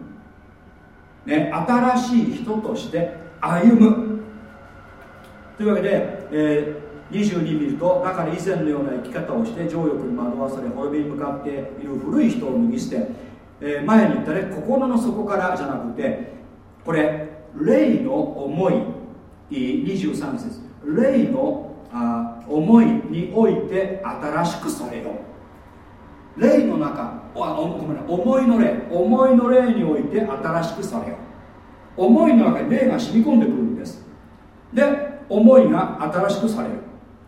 ね新しい人として歩む。というわけで、えー、22見るとだから以前のような生き方をして情欲に惑わされ滅びに向かっている古い人を脱ぎ捨て、えー、前に言ったね心の底からじゃなくてこれ霊の思い23節。霊のあ思いにおいて新しくされよ霊の中あごめんな思いの霊。思いの霊において新しくされよ思いの中に霊が染み込んでくるんです。で思いが新しくされる、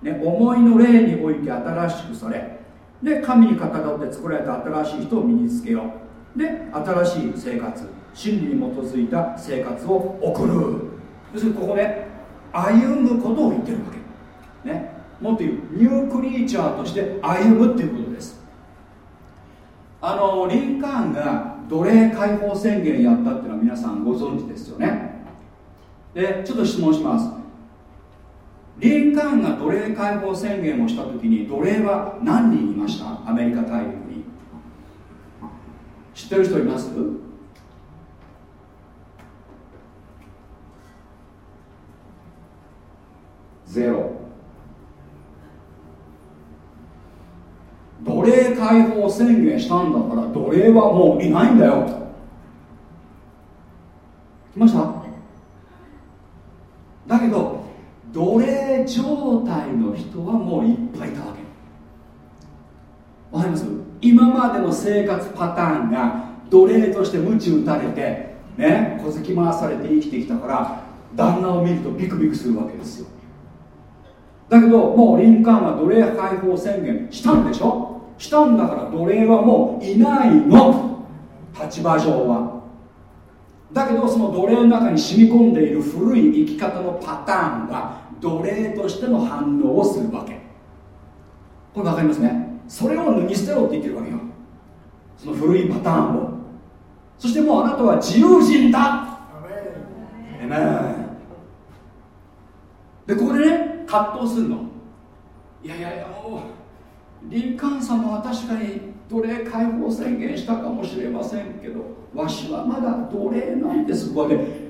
ね、思いの霊において新しくされ。で神にかかって作られた新しい人を身につけよう。で新しい生活真理に基づいた生活を送る。要するにここで歩むことを言ってるわけ、ね、もっと言うニュークリーチャーとして歩むっていうことです。あのリンカーンが奴隷解放宣言やったっていうのは皆さんご存知ですよね。でちょっと質問します。リンカーンが奴隷解放宣言をした時に奴隷は何人いました？アメリカ大陸。知ってる人います？ゼロ。奴隷解放宣言したんだから奴隷はもういないんだよ。来ました？だけど奴隷状態の人はもういっぱいいたわけ。わかります？今までの生活パターンが奴隷として鞭打たれてね小突き回されて生きてきたから旦那を見るとビクビクするわけですよ。だけどもうリンカーンは奴隷解放宣言したんでしょ？したんだから奴隷はもういないの。立場上は。だけどその奴隷の中に染み込んでいる古い生き方のパターンは奴隷としての反応をするわけ。これ分かりますね？それを脱ぎ捨てろって言ってるわけよ。その古いパターンを。そしてもうあなたは自由人だ。えめでここでね葛藤するの。いやいやいやリンカーンさんも確かに奴隷解放宣言したかもしれませんけどわしはまだ奴隷なんです。ここで。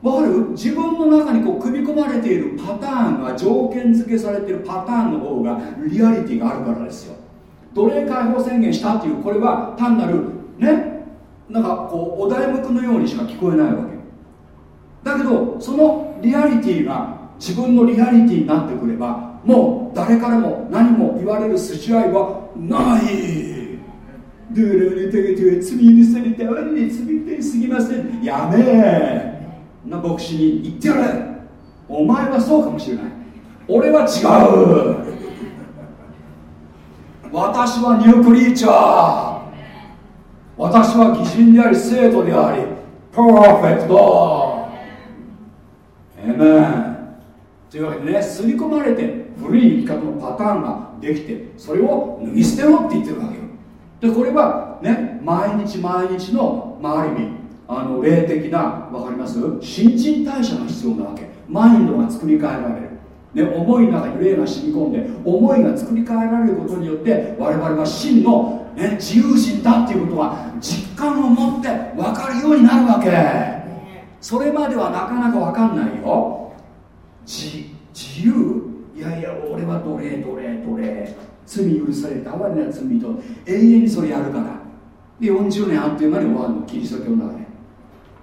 わかる？自分の中にこう組み込まれているパターンが条件付けされているパターンの方がリアリティがあるからですよ奴隷解放宣言したっていうこれは単なるねなんかこうお題目のようにしか聞こえないわけ。だけどそのリアリティが自分のリアリティになってくればもう誰からも何も言われる筋合いはない。ドゥルルテゲテ罪にされてあれに罪ってすぎません。やめえ。な牧師に言ってやれ。お前はそうかもしれない。俺は違う。私はニュークリーチャー。私は偽人であり生徒でありパーフェクト。エメンというわけでね刷り込まれて古い生き方のパターンができてそれを脱ぎ捨てろって言ってるわけよ。でこれはね毎日毎日の、まあ、ある意味あの霊的な分かります？新陳代謝が必要なわけ。マインドが作り変えられる。ね、思いの中に霊が染み込んで思いが作り変えられることによって我々は真の、ね、自由人だっていうことが実感を持って分かるようになるわけ。それまではなかなか分かんないよ。自自由？いやいや俺は奴隷奴隷奴隷。罪許された哀れな罪と永遠にそれやるから。で40年あっという間に終わるの。キリスト教の中で。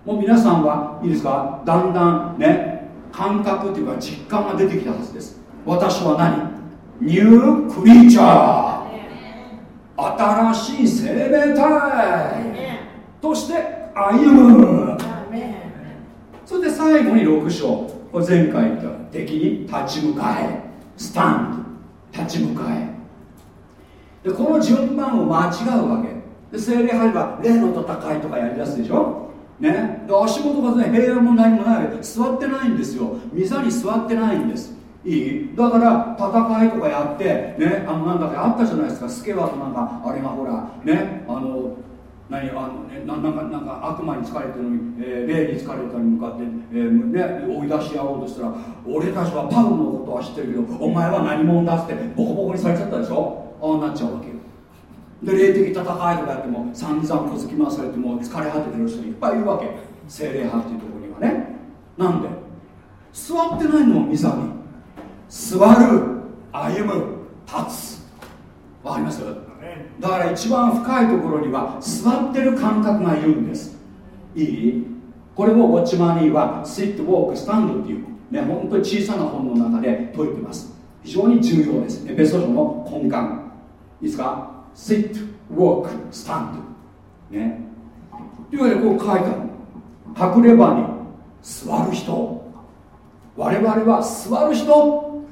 もう皆さんはいいですか？だんだんね感覚っていうか実感が出てきたはずです。私は何？ニュークリーチャー。新しい生命体。として歩む。それで最後に6章。これ前回言った敵に立ち向かえ。スタンド。立ち向かえ。でこの順番を間違うわけ。で精霊入れば霊の戦いとかやりだすでしょ？ね、で足元がね平安も何もない。座ってないんですよ。溝に座ってないんです。いい？だから戦いとかやってね。あのなんだかあったじゃないですか。スケワとなんかあれがほらね。あの何あのねななんかなんか悪魔に疲れてるのに、えー、霊に疲れたに向かって、えーね、追い出し合おうとしたら俺たちはパウのことは知ってるけどお前は何者だってボコボコにされちゃったでしょ。ああなっちゃうわけで霊的戦いとかやっても散々小突き回されても疲れ果ててる人いっぱいいるわけ。精霊派っていうところにはね。なんで？座ってないのを見ざに座る歩む立つ。わかります？だから一番深いところには座ってる感覚がいるんです。いい？これをウォッチマニーは Sit, Walk, Stand っていうね本当に小さな本の中で説いてます。非常に重要です。ベスト書の根幹。いいですか？Sit, walk, stand. ね。というわけでこう書いてある隠れ場に座る人。我々は座る人。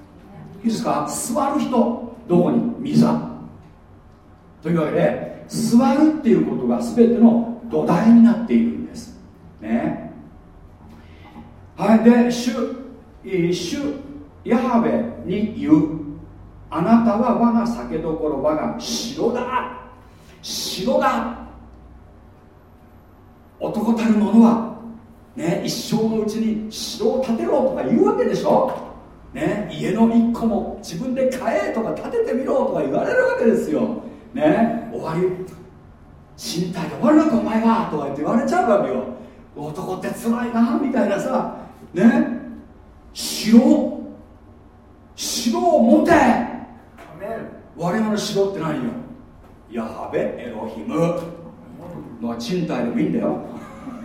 いいですか？座る人。どこに？溝というわけで座るっていうことが全ての土台になっているんです。ね。はい。で主主ヤハベに言う。あなたは我が酒どころ我が城だ。城だ男たる者はね一生のうちに城を建てろとか言うわけでしょ。ね家の一個も自分で買えとか建ててみろとか言われるわけですよ。ね終わり。身体で終わるのかお前はとか言って言われちゃうわけよ。男ってつらいなみたいなさ。ね城。城を持て。我々の城って何よ。ヤハベエロヒムのは賃貸でもいいんだよ。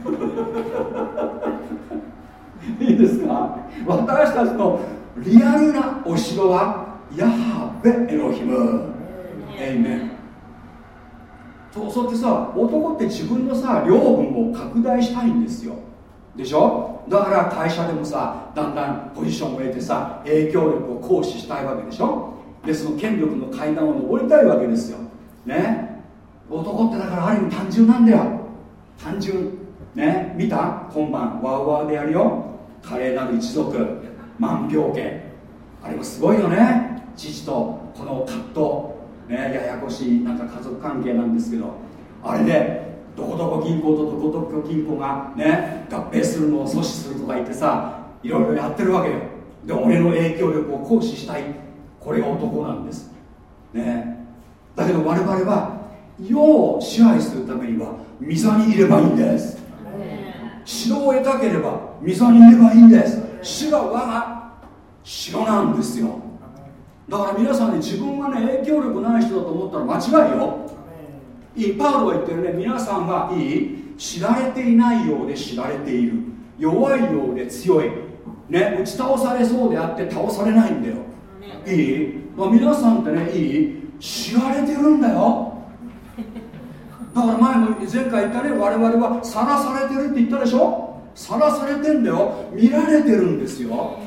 いいですか？私たちのリアルなお城はヤハベエロヒムエイメンそうそうってさ男って自分のさ領分を拡大したいんですよ。でしょ？だから会社でもさだんだんポジションを得てさ影響力を行使したいわけでしょ？でその権力の階段を上りたいわけですよ。ね？男ってだからある意味単純なんだよ。単純。ね？見た？今晩ワウワウでやるよ。華麗なる一族。万病家。あれもすごいよね。父とこの葛藤。ね？ややこしいなんか家族関係なんですけど。あれでどこどこ銀行とどこどこ銀行がね？合併するのを阻止するとか言ってさいろいろやってるわけよ。で俺の影響力を行使したい。これが男なんです。ね。だけど我々は世を支配するためには溝にいればいいんです。城を得たければ溝にいればいいんです。主が我が城なんですよ。だから皆さんね自分がね影響力ない人だと思ったら間違いよ。いいパウロが言ってるね。皆さんはいい知られていないようで知られている。弱いようで強い。ね打ち倒されそうであって倒されないんだよ。いい、まあ、皆さんってねいい？知られてるんだよ。だから前も前回言ったね我々はさらされてるって言ったでしょ？さらされてんだよ。見られてるんですよ。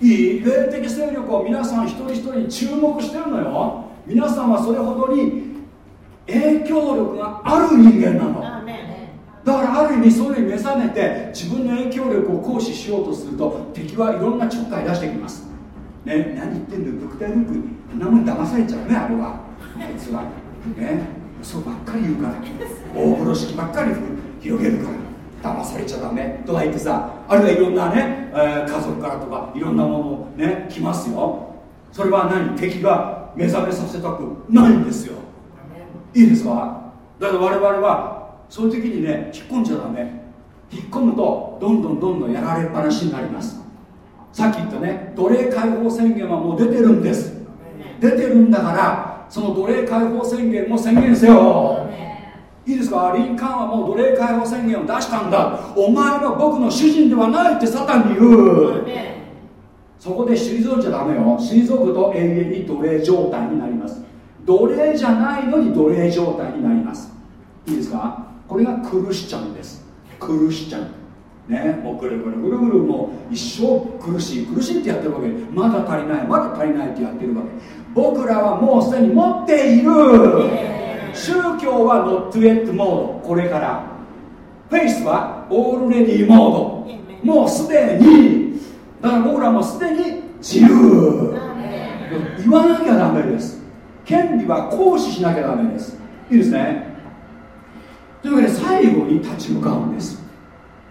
いい？霊的勢力を皆さん一人一人に注目してるのよ。皆さんはそれほどに影響力がある人間なの。だからある意味それに目覚めて自分の影響力を行使しようとすると敵はいろんなちょっかい出してきます。ね何言ってんだよ。ドクター・ルークこんなもん騙されちゃうねあれは。あいつは。ね。嘘ばっかり言うから大風呂敷ばっかり広げるから。騙されちゃダメ。とか言ってさあるいはいろんなね、えー、家族からとかいろんなものね来ますよ。それは何？敵が目覚めさせたくないんですよ。いいですか？だから我々はそういう時にね引っ込んじゃダメ。引っ込むとどんどんどんどんやられっぱなしになります。さっき言ったね奴隷解放宣言はもう出てるんです。出てるんだからその奴隷解放宣言も宣言せよ。いいですか？リンカーンはもう奴隷解放宣言を出したんだ。お前は僕の主人ではないってサタンに言う。そこで退いちゃダメよ。退くと永遠に奴隷状態になります。奴隷じゃないのに奴隷状態になります。いいですか？これがクルシチャンです。クルシチャンね。もうぐるぐるぐるぐるもう一生苦しい苦しいってやってるわけ。まだ足りないまだ足りないってやってるわけ。僕らはもうすでに持っている。宗教はノットエットモード。これから。フェイスはオールレディーモード。もうすでに。だから僕らもすでに自由。言わなきゃダメです。権利は行使しなきゃダメです。いいですね。というわけで最後に立ち向かうんです。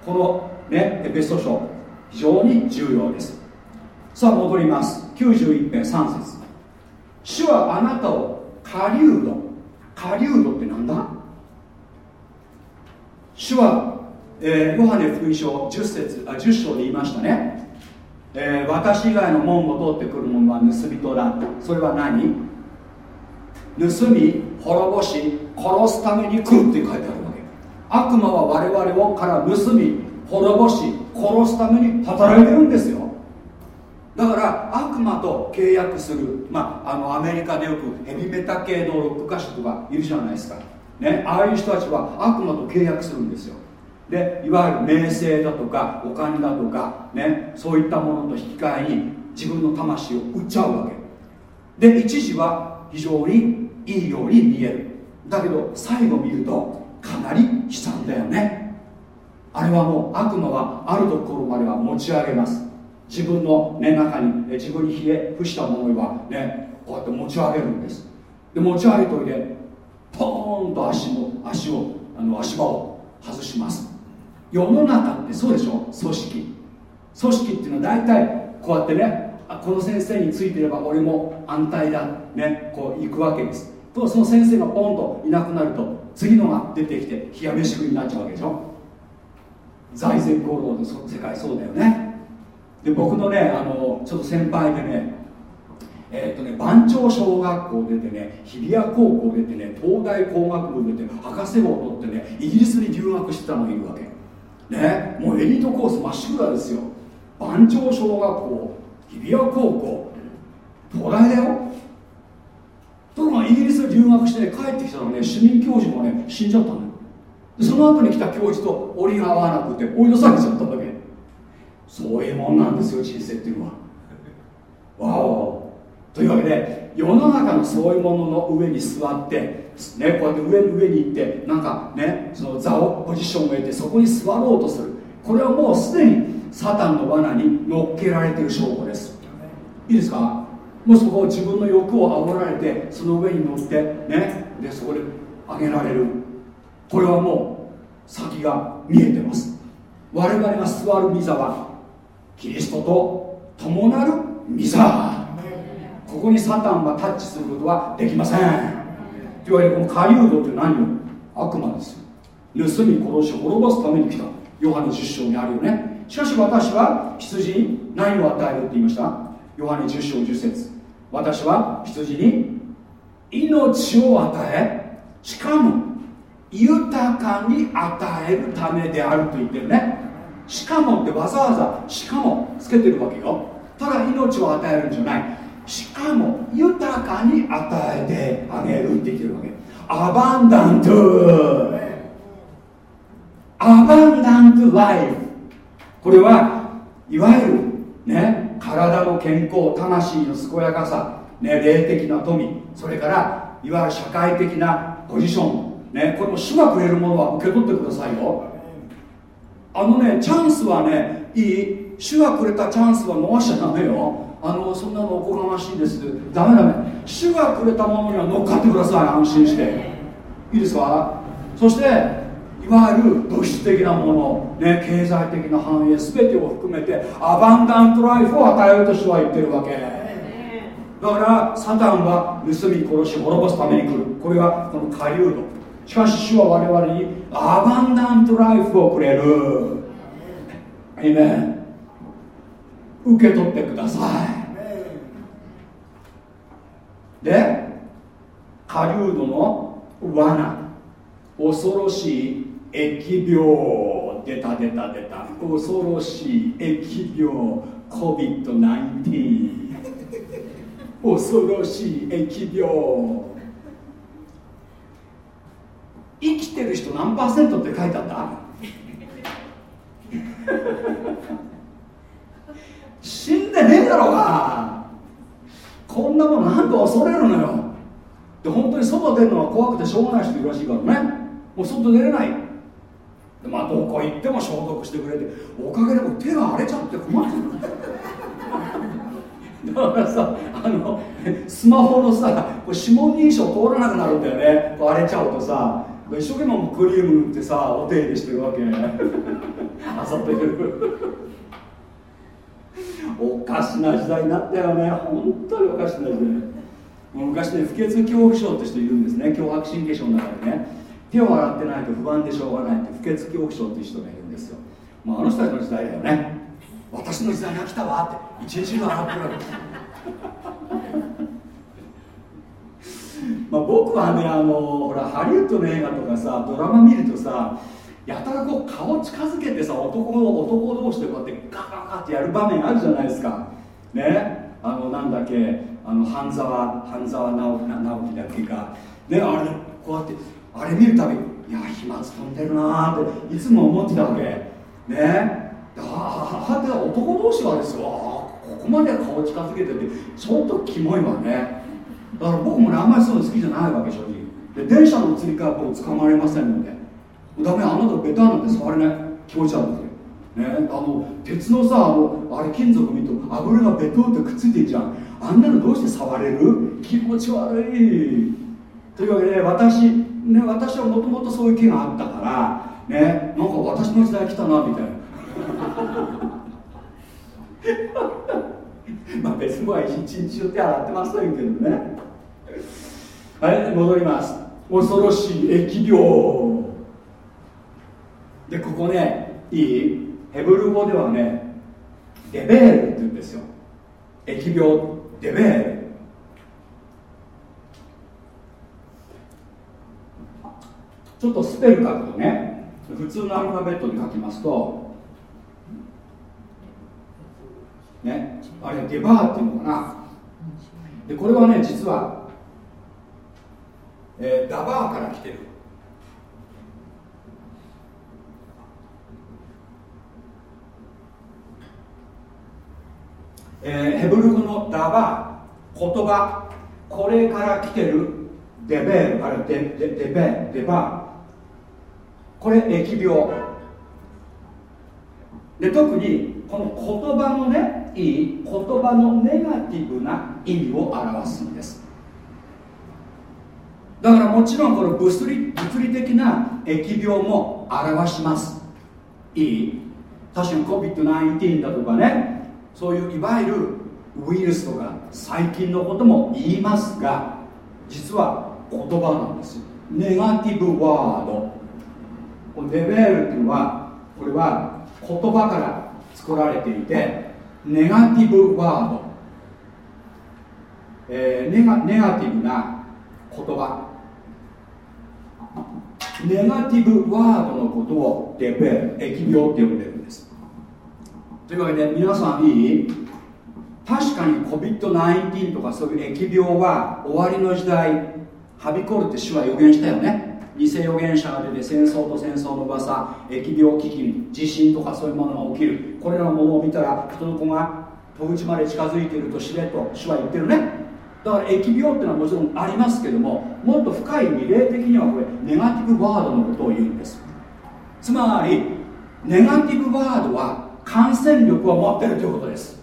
このねエペスト書非常に重要です。さあ戻ります。91編3節。主はあなたを狩人。狩人ってなんだ？主は、えー、ヨハネ福音書10節あ10章で言いましたね、えー、私以外の門を通ってくる者は盗人だそれは何？盗み滅ぼし殺すために来るって書いてある悪魔は我々をから盗み滅ぼし殺すために働いてるんですよ。だから悪魔と契約する、まあ、あのアメリカでよくヘビメタ系のロック歌手とかいるじゃないですか、ね、ああいう人たちは悪魔と契約するんですよ。でいわゆる名声だとかお金だとか、ね、そういったものと引き換えに自分の魂を売っちゃうわけ。で一時は非常にいいように見える。だけど最後見るとかなり悲惨だよね。あれはもう悪魔はあるところまでは持ち上げます。自分の、ね、中に自分に冷え伏したものはねこうやって持ち上げるんです。で持ち上げといてポーンと足の足をあの足場を外します。世の中ってそうでしょ？組織。組織っていうのは大体こうやってねこの先生についてれば俺も安泰だねこう行くわけです。とその先生がポンといなくなると次のが出てきて冷や飯食いになっちゃうわけでしょ。財前功労の世界そうだよね。で僕のねあのちょっと先輩でねえー、とね番町小学校出てね日比谷高校出てね東大工学部出て博士号を取ってねイギリスに留学してたのがいるわけ。ねもうエリートコースまっしぐらですよ。番町小学校日比谷高校。東大だよ？ところがイギリスで留学して、ね、帰ってきたらね主任教授もね死んじゃったんだよその後に来た教授と折り合わなくて追い出されちゃったわけ。そういうもんなんですよ人生っていうのは。わお。というわけで世の中のそういうものの上に座って、ね、こうやって上に上に行ってなんかねその座をポジションを得てそこに座ろうとする。これはもうすでにサタンの罠に乗っけられている証拠です。いいですか？もうそこを自分の欲を煽られてその上に乗ってねでそこで上げられる。これはもう先が見えてます。我々が座る御座はキリストと共なる御座ここにサタンはタッチすることはできません。といわけでこの狩人って何よ？悪魔ですよ。盗み殺し滅ぼすために来た。ヨハネ10章にあるよね。しかし私は羊に何を与えるって言いました？ヨハネ10章10節。私は羊に命を与えしかも豊かに与えるためであると言ってるね。しかもってわざわざしかもつけてるわけよ。ただ命を与えるんじゃない。しかも豊かに与えてあげるって言ってるわけ。アバンダントアバンダントライフこれはいわゆるね体の健康魂の健やかさ、ね、霊的な富それからいわゆる社会的なポジション、ね、これも主がくれるものは受け取ってくださいよ。あのねチャンスはねいい主がくれたチャンスは逃しちゃダメよ。あのそんなのおこがましいです。ダメダメ。主がくれたものには乗っかってください安心して。いいですか？そしてわゆる物質的なもの、ね、経済的な繁栄全てを含めてアバンダントライフを与えるとしては言ってるわけ。だからサタンは盗み殺し滅ぼすために来る。これはこの狩人。しかし主は我々にアバンダントライフをくれる。エメン。受け取ってください。で狩人の罠。恐ろしい疫病出た出た。出た恐ろしい疫病 COVID-19 恐ろしい疫病。生きてる人何パーセントって書いてあった？死んでねえだろうが。こんなものなんで恐れるのよ。で本当に外出るのは怖くてしょうがない人いるらしいからね。もう外出れない。まあどこ行っても消毒してくれておかげでも手が荒れちゃって困る。だからさあのスマホのさこ指紋認証通らなくなるんだよね。こう荒れちゃうとさ一生懸命クリーム塗ってさお手入れしてるわけ。あさってる。おかしな時代になったよね。本当におかしな時代。昔ね不潔恐怖症って人いるんですね。脅迫神経症の中でね。手を洗ってないと不安でしょうがないって不潔恐怖症っていう人がいるんですよ、まあ、あの人たちの時代だよね。私の時代が来たわって一日中洗ってる。まあ僕はねあのほらハリウッドの映画とかさドラマ見るとさやたらこう顔近づけてさ男の男同士でこうやってガガガってやる場面あるじゃないですか。ね。あのなんだっけあの半沢半沢直直樹だっけか。ねあれこうやってあれ見るたびいや飛沫飛んでるなーっていつも思ってたわけ。ね。はて男同士がですよここまで顔近づけててちょっとキモいわね。だから僕もねあんまりそういうの好きじゃないわけ正直。で電車のつり革僕捕まれませんので。ダメあなたベタなんて触れない。気持ち悪いですよね、あの鉄のさあのあれ金属見ると油がベトってくっついてるじゃん。あんなのどうして触れる？気持ち悪い。というわけで私ね私はもともとそういう気があったからねなんか私の時代来たなみたいな。まあ別には一日中手洗ってませんけどね。はい戻ります。恐ろしい疫病。でここねいい？ヘブル語ではねデベールって言うんですよ。疫病デベール。ちょっとスペル書くとね。普通のアルファベットで書きますとねあれデバーっていうのかな。でこれはね実は、えー、ダバーから来てる。えー、ヘブル語のダバー言葉これから来てる。デベルあれデデデベデバー。これ疫病。で特にこの言葉のねいい言葉のネガティブな意味を表すんです。だからもちろんこの物理物理的な疫病も表します。いい。確かに COVID-19 だとかねそういういわゆるウイルスとか細菌のことも言いますが実は言葉なんですネガティブワード。このデベールっていうのはこれは言葉から作られていてネガティブワード、えー、ネガネガティブな言葉。ネガティブワードのことをデベル疫病って呼んでるんです。というわけで皆さんいい？確かに COVID-19 とかそういう疫病は終わりの時代はびこるって主は予言したよね。偽預言者が出て戦争と戦争の噂疫病危機地震とかそういうものが起きる。これらのものを見たら人の子が戸口まで近づいていると知れと主は言ってるね。だから疫病っていうのはもちろんありますけどももっと深い意味霊的にはこれネガティブワードのことを言うんです。つまりネガティブワードは感染力を持ってるということです。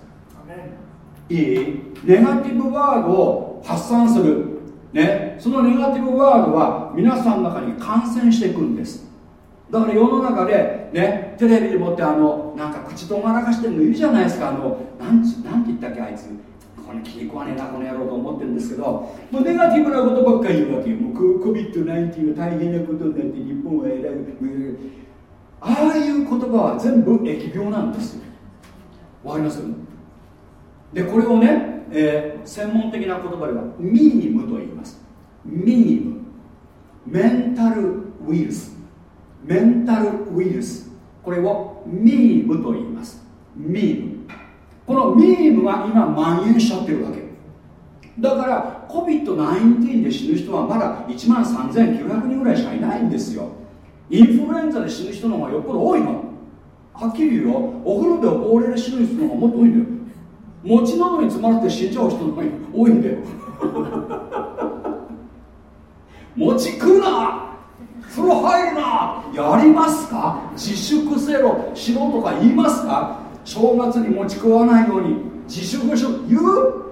いい？ネガティブワードを発散するね、そのネガティブワードは皆さんの中に感染していくんです。だから世の中で、ね、テレビでもってあのなんか口とがらかしてるのいるじゃないですか。あのなんなんて言ったっけあいつ。これ気に食わねえなこの野郎と思ってるんですけど。もうネガティブなことばっかり言うわけよ。もう COVID-19 大変なことになって日本は偉い。ああいう言葉は全部疫病なんですわかります？でこれをねえー、専門的な言葉ではミニムと言います。ミニム。メンタルウイルス。メンタルウイルス。これをミームと言います。ミーム。このミームが今蔓延しちゃってるわけ。だから COVID-19 で死ぬ人はまだ1万3900人ぐらいしかいないんですよ。インフルエンザで死ぬ人の方がよっぽど多いの。はっきり言うよ。お風呂で溺れで死ぬ人の方がもっと多いんだよ。餅のどに詰まって死んじゃう人の方が多いんだよ。餅食うな。風呂入るな。やりますか？自粛せろしろとか言いますか？正月に餅食わないように。自粛しろ言う？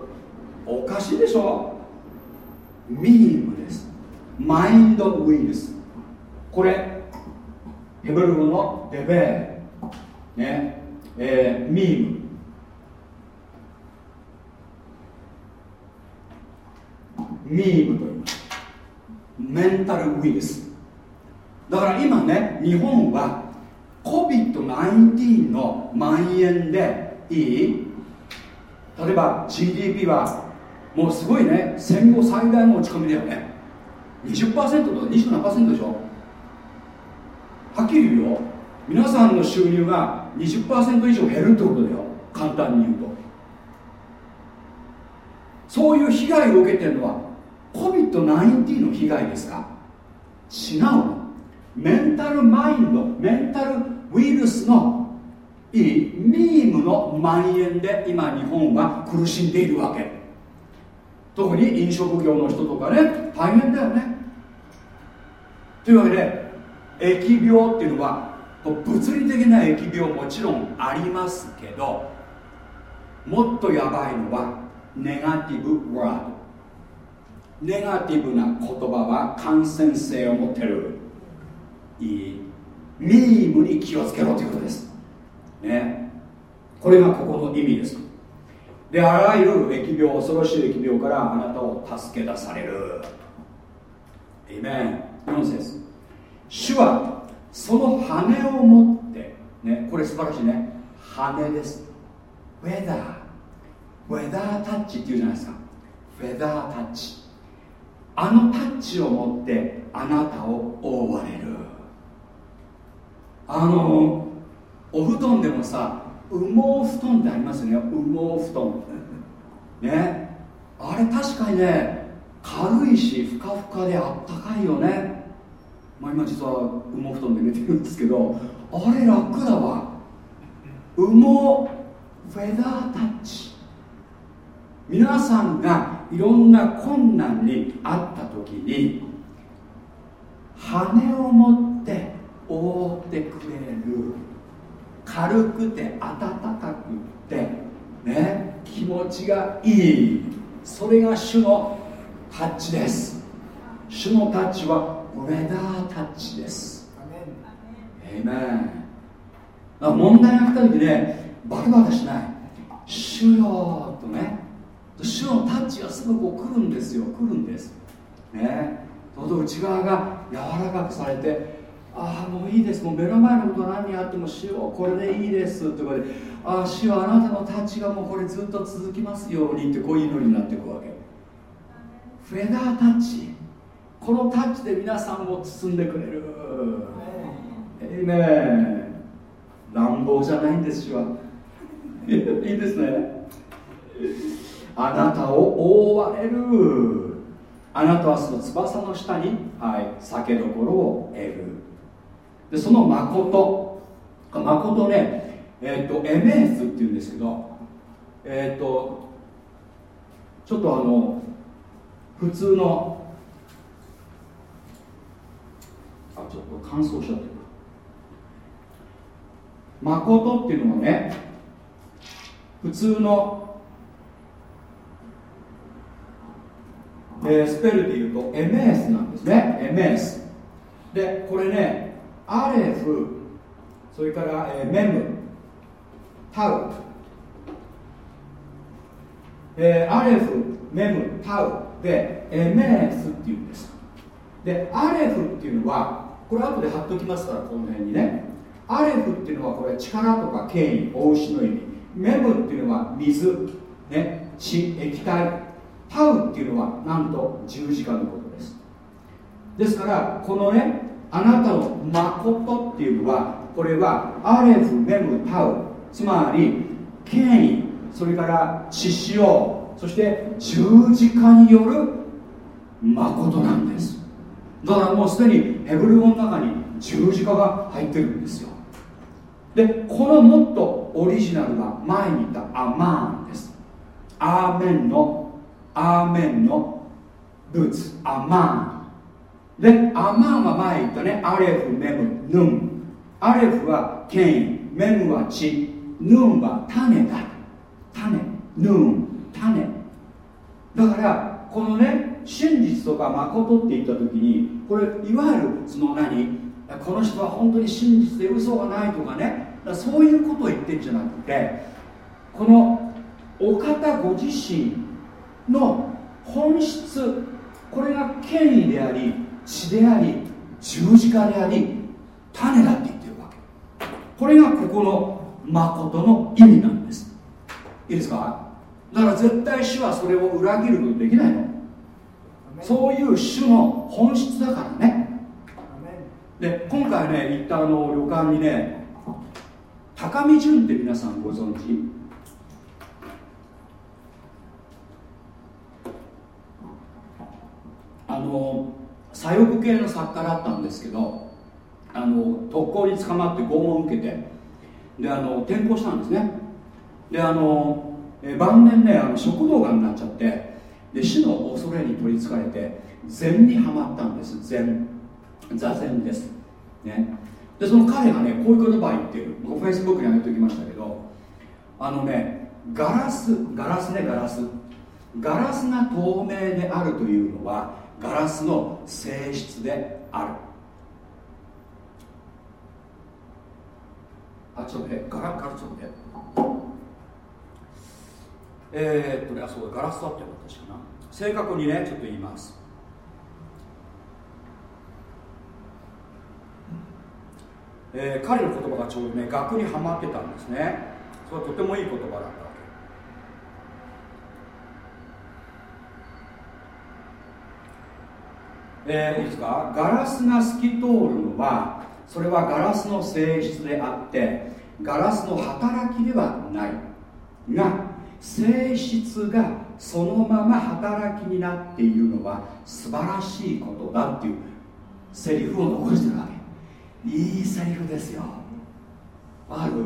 おかしいでしょ？ミニムです。マインドウイルスこれヘブル語のデベー。ね。えー、ミーム。ミームと言います。メンタルウイルス。だから今ね日本は COVID-19 の蔓延でいい。例えば GDP はもうすごいね戦後最大の落ち込みだよね。20%とか27%でしょ。はっきり言うよ。皆さんの収入が20%以上減るってことだよ。簡単に言うと。そういう被害を受けてるのは COVID-19 の被害ですか？違うの。メンタルマインドメンタルウイルスのいいミームの蔓延で今日本は苦しんでいるわけ。特に飲食業の人とかね大変だよね。というわけで疫病っていうのは物理的な疫病もちろんありますけどもっとやばいのはネガティブワードネガティブな言葉は感染性を持ってる。いい。ミームに気をつけろということです。ね。これがここの意味です。であらゆる疫病恐ろしい疫病からあなたを助け出される。エイメン4節。主はその羽を持って。ね。これ素晴らしいね。羽です。ウェダーウェダータッチっていうじゃないですか。フェダータッチあのタッチを持ってあなたを覆われる。あのお布団でもさ羽毛布団ってありますよね。羽毛布団。ね。あれ確かにね軽いしふかふかであったかいよね。まあ今実は羽毛布団で寝てるんですけどあれ楽だわ。羽毛フェダータッチ皆さんがいろんな困難にあった時に羽を持って覆ってくれる軽くて温かくってね気持ちがいい。それが主のタッチです。主のタッチはウェダータッチです。エイメン。問題が来た時ねバタバタしない。主よとね主のタッチがすぐこう来るんですよ。来るんです。ね。ちょうど内側が柔らかくされてああもういいです。もう目の前のこと何にあっても主よこれでいいですってことでああ主よあなたのタッチがもうこれずっと続きますようにってこういう祈りになっていくわけ。フェダータッチ。このタッチで皆さんを包んでくれる。えいね乱暴じゃないんですよ。いいですね。あなたを覆われる。あなたはその翼の下に、はい、酒どころを得る。でその誠。誠ねえっ、ー、とエメースっていうんですけどえっ、ー、とちょっとあの普通のあちょっと乾燥しちゃってる誠っていうのはね普通の、えー、スペルでいうとエメースなんですね。エメース。でこれねアレフそれから、えー、メムタウ、えー、アレフメムタウ。でエメースっていうんです。でアレフっていうのはこれ後で貼っときますからこの辺にね。アレフっていうのはこれ力とか権威大牛の意味。メムっていうのは水、ね、血液体。タウっていうのはなんと十字架のことです。ですからこのねあなたの誠っていうのはこれはアレフメムタウつまり権威それから血潮そして十字架による誠なんです。だからもうすでにヘブル語の中に十字架が入ってるんですよ。でこのもっとオリジナルが前に言ったアマーンです。アーメンのアーメンのルーツ。アマーン。でアマーンは前言ったね。アレフメムヌン。アレフは権威メムは血。ヌンは種だ。種。ヌン。種。だからこのね真実とか誠って言った時にこれいわゆるその何？この人は本当に真実で嘘がないとかね。そういうことを言ってるんじゃなくてこのお方ご自身の本質。これが権威であり血であり十字架であり種だって言ってるわけ。これがここの誠の意味なんです。いいですか？だから絶対主はそれを裏切ることできないの。そういう種の本質だからね。で今回ね行ったあの旅館にね高見純って皆さんご存知あの左翼系の作家だったんですけどあの特攻に捕まって拷問を受けてであの転校したんですね。であの晩年ねあの食道がんになっちゃってで死の恐れに取りつかれて禅にはまったんです。禅。座禅です。ね。でその彼がねこういう言葉言ってる。フェイスブックに上げておきましたけどあのねガラスガラスねガラス。ガラスが透明であるというのはガラスの性質である。あちょっとねガラガラちょっとねえー、っとねあそうガラスだって私かな。正確にねちょっと言います。えー、彼の言葉がちょうどね額にはまってたんですね。それはとてもいい言葉だったわけえー、いいですか？ガラスが透き通るのはそれはガラスの性質であってガラスの働きではない。が性質がそのまま働きになっているのは素晴らしいことだっていうセリフを残してるわけ。いいセリフですよ。ある？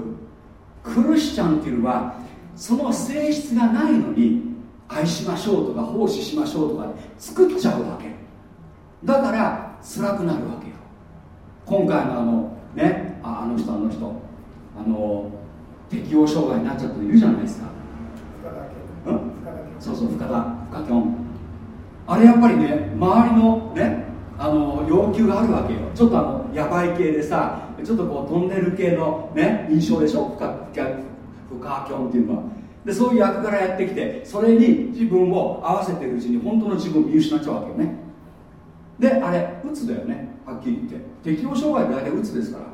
クルシチャンっていうのはその性質がないのに愛しましょうとか奉仕しましょうとか作っちゃうわけ。だから辛くなるわけよ。今回のあのねああの人あの人あの適応障害になっちゃった人いるじゃないですか。うん？そうそう深田深きょん。あれやっぱりね周りのねあの要求があるわけよ。ちょっとあのヤバい系でさちょっとこうトンネル系のね印象でしょ？深深きょんっていうのは。でそういう役柄やってきてそれに自分を合わせてるうちに本当の自分を見失っちゃうわけよねであれうつだよねはっきり言って。適応障害って大体うつですから。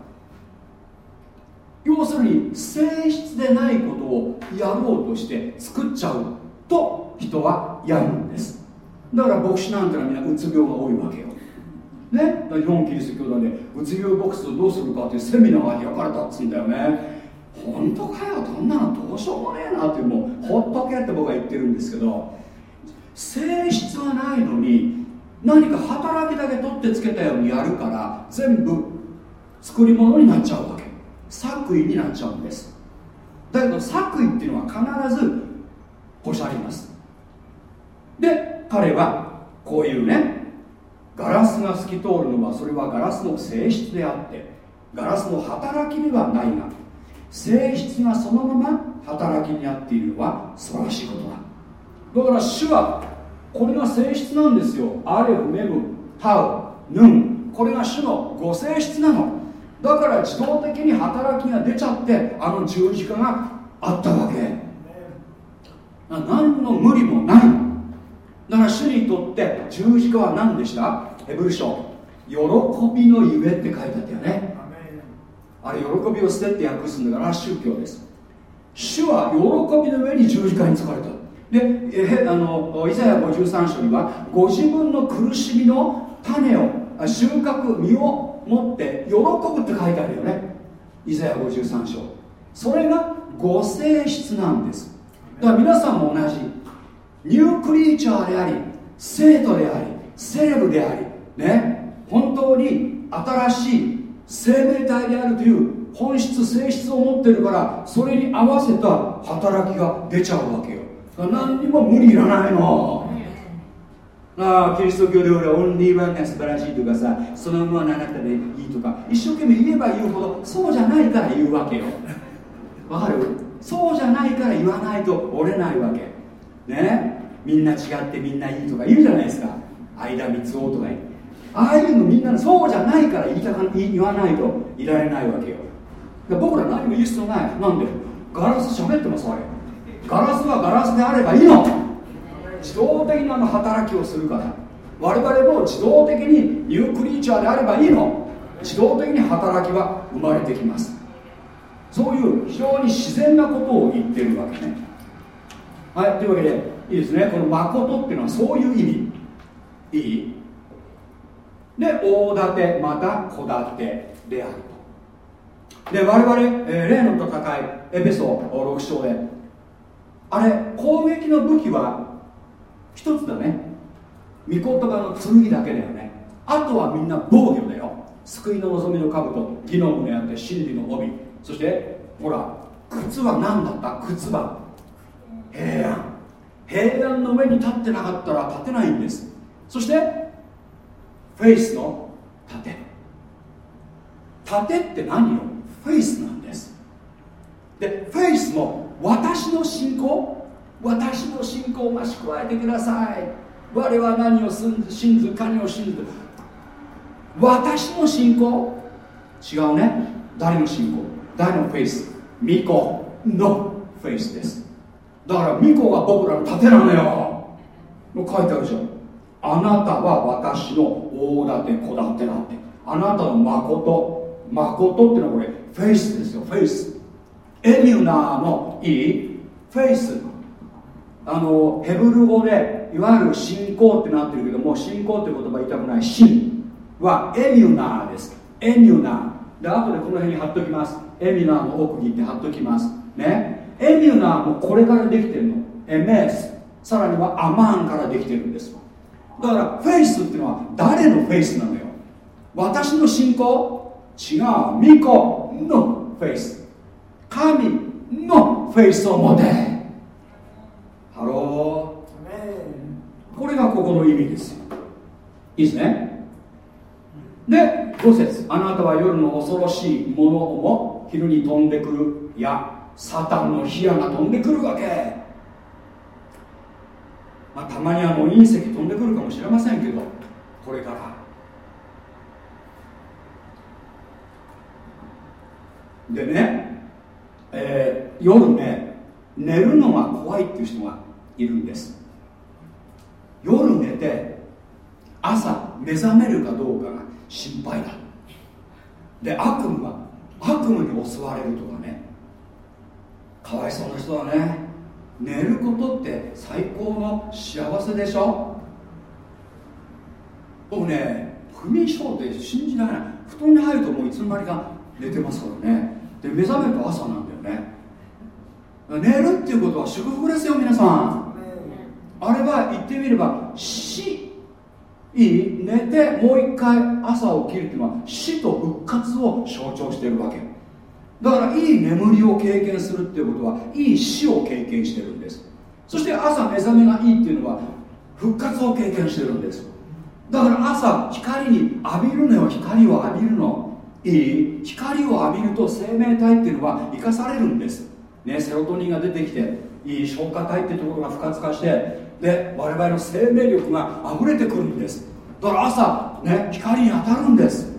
要するに性質でないことをやろうとして作っちゃうと人はやるんです。だから牧師なんてのはみんなうつ病が多いわけよ。ね日本キリスト教団でうつ病ボックスをどうするかっていうセミナーが開かれたっつうんだよね。本当かよこんなのどうしようもねえなってもうほっとけって僕は言ってるんですけど性質はないのに何か働きだけ取ってつけたようにやるから全部作り物になっちゃうわけ。作為になっちゃうんです。だけど作為っていうのは必ずおしゃります。で彼はこういうねガラスが透き通るのはそれはガラスの性質であってガラスの働きではないが性質がそのまま働きになっているのは素晴らしいことだ。だから主はこれが性質なんですよ。アレフメムタウヌンこれが主のご性質なの。だから自動的に働きが出ちゃってあの十字架があったわけ。何の無理もない。だから主にとって十字架は何でした？ヘブル書。喜びのゆえって書いてあったよね。あれ喜びを捨てって訳すんだから宗教です。主は喜びの上に十字架に疲れたであのイザヤ53章にはご自分の苦しみの種を収穫実を持って喜ぶって書いてあるよね。イザヤ53章。それがご性質なんです。だから皆さんも同じ。ニュークリーチャーであり生徒でありセレブでありね。本当に新しい生命体であるという本質性質を持ってるからそれに合わせた働きが出ちゃうわけよ。何にも無理いらないの。ああキリスト教で俺はオンリーワンが素晴らしいとかさそのままなったでいいとか一生懸命言えば言うほどそうじゃないから言うわけよ。わかる？そうじゃないから言わないと折れないわけ。ね？みんな違ってみんないいとか言うじゃないですか。間三つ男とか言ああいうのみんなそうじゃないから言いたか言わないといられないわけよ。僕ら何も言う必要ない。なんで？ガラス喋ってますあれガラスはガラスであればいいの。自動的なの働きをするから。我々も自動的にニュークリーチャーであればいいの。自動的に働きは生まれてきます。そういう非常に自然なことを言ってるわけね。はいというわけでいいですね。この誠っていうのはそういう意味。いい？で大盾また小盾であると。で我々、えー、例の戦いエペソ6章であれ攻撃の武器は一つだね。御言葉の剣だけだよね。あとはみんな防御だよ。救いの望みの兜義の胸あって真理の帯。そしてほら靴は何だった？靴は。平安。平安の上に立ってなかったら立てないんです。そしてフェイスの盾。盾って何よ？フェイスなんです。でフェイスも私の信仰？私の信仰を増し加えてください。我は何を信ず神を信ず。私の信仰？違うね。誰の信仰？誰の faith？御子の faith です。だから御子が僕らの盾なのよ。書いてあるでしょあなたは私の大盾小盾だって。あなたの誠誠ってのはこれ faith ですよ。 Faith。エミュナーのいいフェイス。あのヘブル語でいわゆる信仰ってなってるけども信仰って言葉言いたくない信はエミュナーです。エミュナー。で後でこの辺に貼っときます。エミュナーの奥にって貼っときます。ね。エミュナーもこれからできてるの。エメス。さらにはアマンからできてるんです。だからフェイスっていうのは誰のフェイスなのよ。私の信仰？違う。巫女のフェイス。神のフェイスを持て。 Hello。これがここの意味ですよ。いいですね。で5節。あなたは夜の恐ろしいものも昼に飛んでくる。やサタンの火矢が飛んでくるわけ。まあ、たまにあの隕石飛んでくるかもしれませんけどこれから。でね、えー、夜ね寝るのが怖いっていう人がいるんです。夜寝て朝目覚めるかどうかが心配だ。で悪夢は悪夢に襲われるとかね。かわいそうな人はね。寝ることって最高の幸せでしょ。僕ね不眠症って信じられない。布団に入るともういつの間にか寝てますからね。で目覚めると朝なんね。寝るっていうことは祝福ですよ皆さん。あれは言ってみれば死いい？寝てもう一回朝起きるっていうのは死と復活を象徴してるわけ。だからいい眠りを経験するっていうことはいい死を経験してるんです。そして朝目覚めがいいっていうのは復活を経験してるんです。だから朝光に浴びるのよ光を浴びるの。いい。光を浴びると生命体っていうのは生かされるんです。ねセロトニンが出てきていい消化体っていうところが不活化してで我々の生命力が溢れてくるんです。だから朝ね光に当たるんです。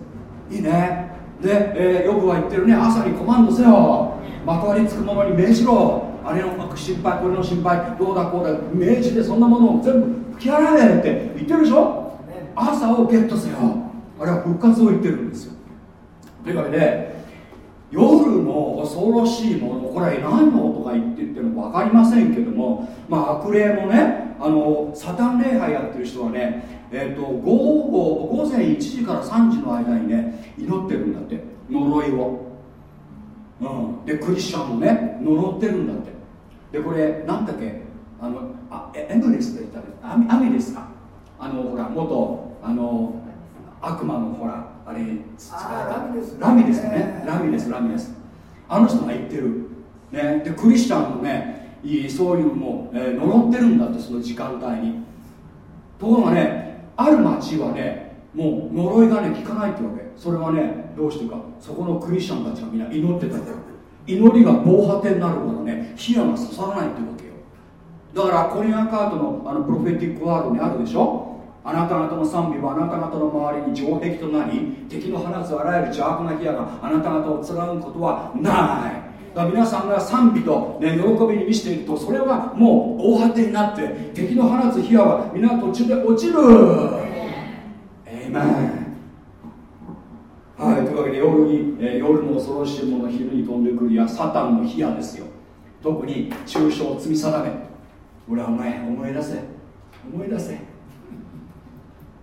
いいね。で、えー、ヨブは言ってるね朝にコマンドせよ。まとわりつくものに命じろ。あれの心配これの心配どうだこうだ命じてそんなものを全部吹き払えって言ってるでしょ？朝をゲットせよ。あれは復活を言ってるんですよ。というわけで夜の恐ろしいものこれは何のとか言って言ってるのか分かりませんけどもまあ悪霊もねあのサタン礼拝やってる人はねえーと、午後午前1時から3時の間にね祈ってるんだって。呪いを、うん、でクリスチャンもね呪ってるんだって。でこれなんだっけ？あのあエムレスで言ったらアミアミですか？あのほら元あの悪魔のほらあれラミですラミですね。ラミですラミです。あの人が言ってる、ね、でクリスチャンもねそういうのも、えー、呪ってるんだってその時間帯に。ところがねある町はねもう呪いがね効かないってわけ。それはねどうしてか。そこのクリスチャンたちがみんな祈ってたんだよ祈りが防波堤になるほどね火矢が刺さらないってわけよ。だからコリアンカートのあのプロフェティックワードにあるでしょあなた方の賛美はあなた方の周りに城壁となり敵の放つあらゆる邪悪な火矢があなた方を貫くことはない。だから皆さんが賛美と、ね、喜びに満ちていくとそれはもう大盾になって敵の放つ火矢は皆途中で落ちる。エイメンはいというわけで夜に、えー、夜の恐ろしいもの昼に飛んでくるやサタンの火矢ですよ。特に中傷を積み定め俺はお前思い出せ思い出せ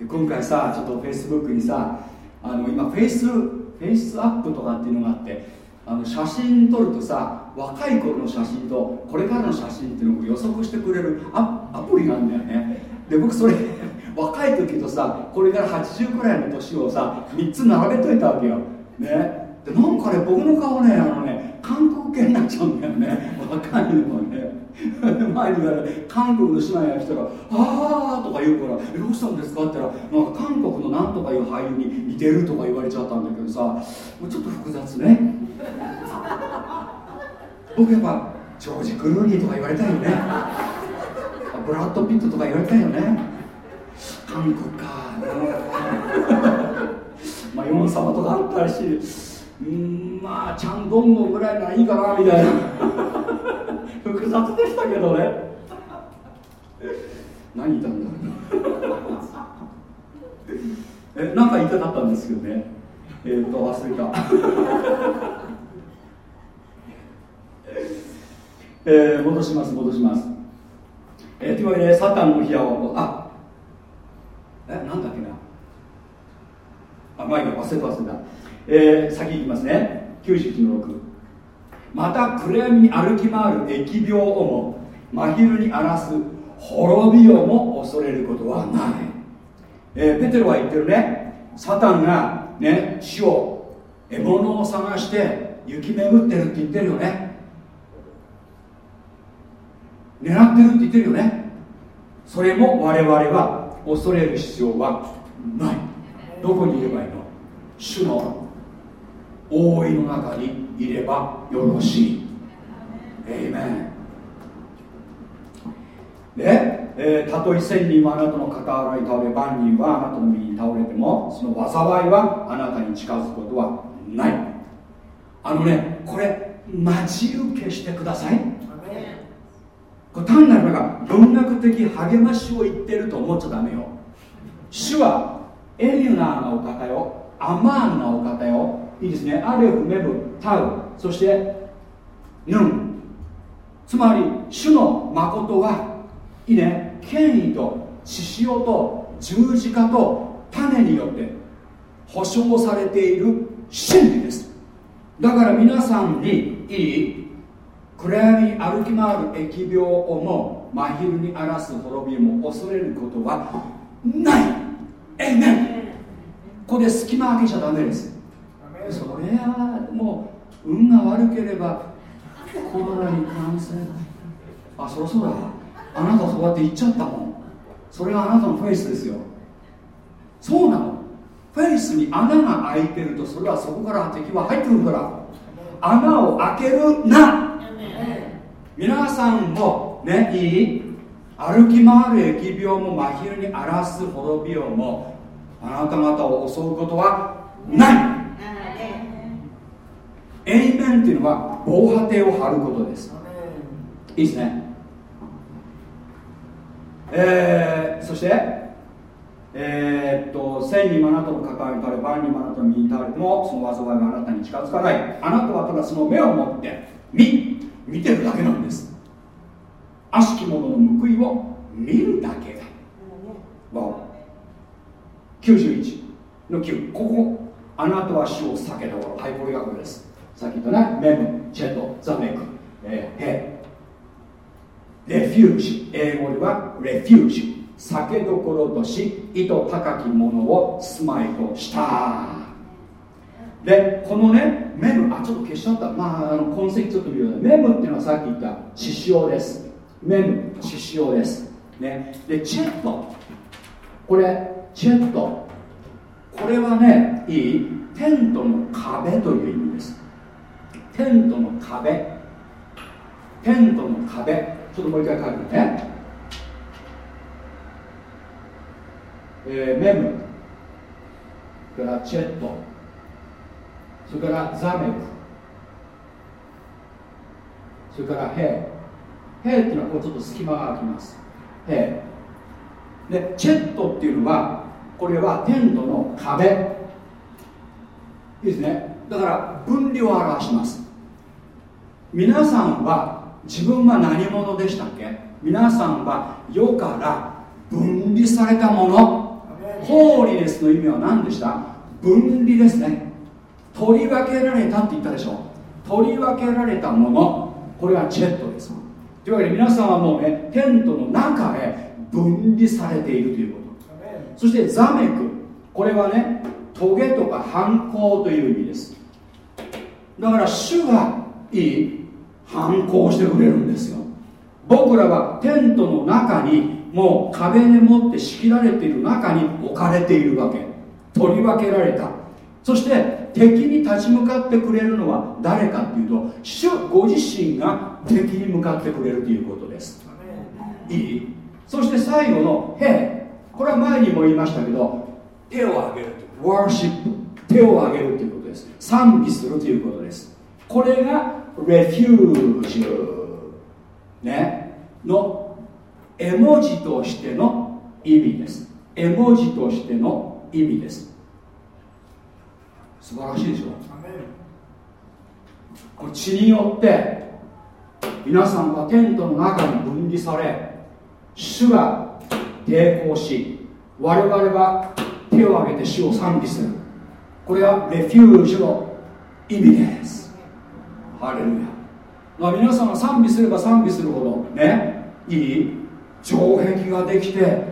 今回さちょっとフェイスブックにさあの今 Face FaceApp とかっていうのがあってあの写真撮るとさ若い頃の写真とこれからの写真っていうのを予測してくれるアアプリがあるんだよね。で僕それ 若い時とさこれから80くらいの年をさ3つ並べといたわけよ。ね。でなんかね僕の顔ねあのね韓国系になっちゃうんだよね。若いのはね。前に言われ韓国の姉妹が来たら「ああ」とか言うから「どうしたんですか?」って言ったら韓国のなんとかいう俳優に似てるとか言われちゃったんだけどさもうちょっと複雑ね。僕やっぱジョージ・クルーニーとか言われたいよね。ブラッド・ピットとか言われたいよね。韓国かまあヨン様とかあったらしいうんまあちゃんどんどんぐらいならいいかなみたいな。複雑でしたけどね。何言ったんだ。えなんか言いたかったんですけどね。えっ、ー、と忘れた。えー、戻します戻します、えー、というわけでサタンの火矢をあえなんだっけな。あまあいいや忘れた忘れた、えー、先いきますね。91の6また暗闇に歩き回る疫病をも真昼に荒らす滅びをも恐れることはない、えー、ペテロは言ってるね。サタンがね死を獲物を探して行き巡ってるって言ってるよね。狙ってるって言ってるよね。それも我々は恐れる必要はない。どこにいればいいの？主の覆いの中にいればよろしい。エイメンで、えー、たとえ千人はあなたの傍らに倒れ万人はあなたの右に倒れてもその災いはあなたに近づくことはない。あのねこれ待ち受けしてください。これ単なるなんか文学的励ましを言ってると思っちゃダメよ。主はエリュナーなお方よ。アマーンなお方よ。いいですね。アレフメブタウそしてヌン。つまり主の誠はいいね。権威と獅子王と十字架と種によって保証されている真理です。だから皆さんにいい暗闇に歩き回る疫病をも真昼に荒らす滅びも恐れることはない。エイメン。ここで隙間開けちゃダメです。それはもう運が悪ければコロナに感染。あそりゃそうだ。あなたそうやって言っちゃったもん。それがあなたのフェイスですよ。そうなの。フェイスに穴が開いてるとそれはそこから敵は入ってくるから。穴を開けるな。皆さんもねいい？歩き回る疫病も真昼に荒らす滅びようもあなた方を襲うことはない。エイメンっていうのは防波堤を張ることです。いいですね。えー、そしてえー、っと千人もあなたの関わりたれ万人もあなたの身に倒れてもその災いがあなたに近づかない。あなたはただその目を持って見見てるだけなんです。悪しき者の報いを見るだけだ。わ91の9ここあなたは死を避けた頃はいこれがこれですさっき言ったねメムチェットザメク、えー、ヘレフュージ。英語ではレフュージ。酒どころとし意図高きものを住まいとした。でこのねメムあちょっと消しちゃった。まああの痕跡ちょっと見るよメムっていうのはさっき言った獅子王です。メム獅子王です。ね。でチェット。これチェット。これはねいい。テントの壁という意味です。テントの壁。テントの壁。ちょっともう一回書くね。えー、メム。それからチェット。それからザメクそれからヘイ。ヘイっていうのはこうちょっと隙間が空きます。ヘイ。でチェットっていうのはこれはテントの壁。いいですね。だから分離を表します。皆さんは自分は何者でしたっけ？皆さんは世から分離されたもの。 Holiness の意味は何でした？分離ですね。取り分けられたって言ったでしょ。取り分けられたもの。これはチェットです。というわけで皆さんはもうねテントの中へ分離されているということ。そしてザメク。これはねトゲとか反抗という意味ですだから主がいい反抗してくれるんですよ。僕らはテントの中にもう壁でもって仕切られている中に置かれているわけ。取り分けられた。そして敵に立ち向かってくれるのは誰かっていうと主ご自身が敵に向かってくれるということです。いい。そして最後の「へこれは前にも言いましたけど手を挙げるとワーシップ手を挙げるというです。賛美するということです。これがレフュージュね。の絵文字としての意味です。絵文字としての意味です。素晴らしいでしょ？これ血によって皆さんはテントの中に分離され主が抵抗し我々は手を挙げて主を賛美するこれがレフュージュの意味です。ハレルヤ。まあ、皆さんが賛美すれば賛美するほどねいい城壁ができて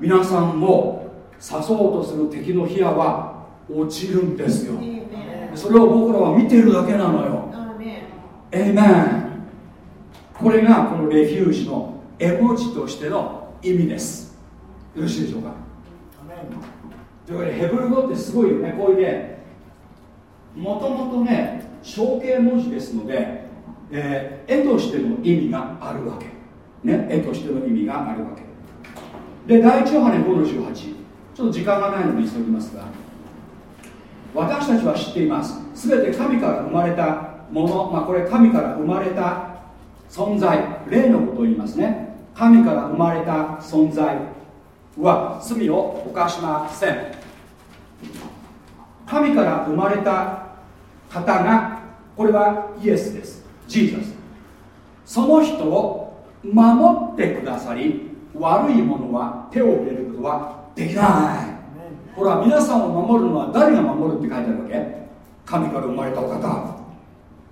皆さんを刺そうとする敵の火矢は落ちるんですよ。それを僕らは見ているだけなのよ。エイメンこれがこのレフュージの絵文字としての意味です。よろしいでしょうか？というわけでヘブル語ってすごいよね。こういうねもともとね象形文字ですので、えー絵としての意味があるわけ。ね絵としての意味があるわけ。で第一ヨハネ5の18ちょっと時間がないので急ぎますが。私たちは知っています。全て神から生まれたもの、まあ、これ神から生まれた存在。霊のことを言いますね。神から生まれた存在は罪を犯しません。神から生まれた方がこれはイエスです。ジーザスその人を守ってくださり悪いものは手を入れることはできない。ほら皆さんを守るのは誰が守るって書いてあるわけ？神から生まれたお方。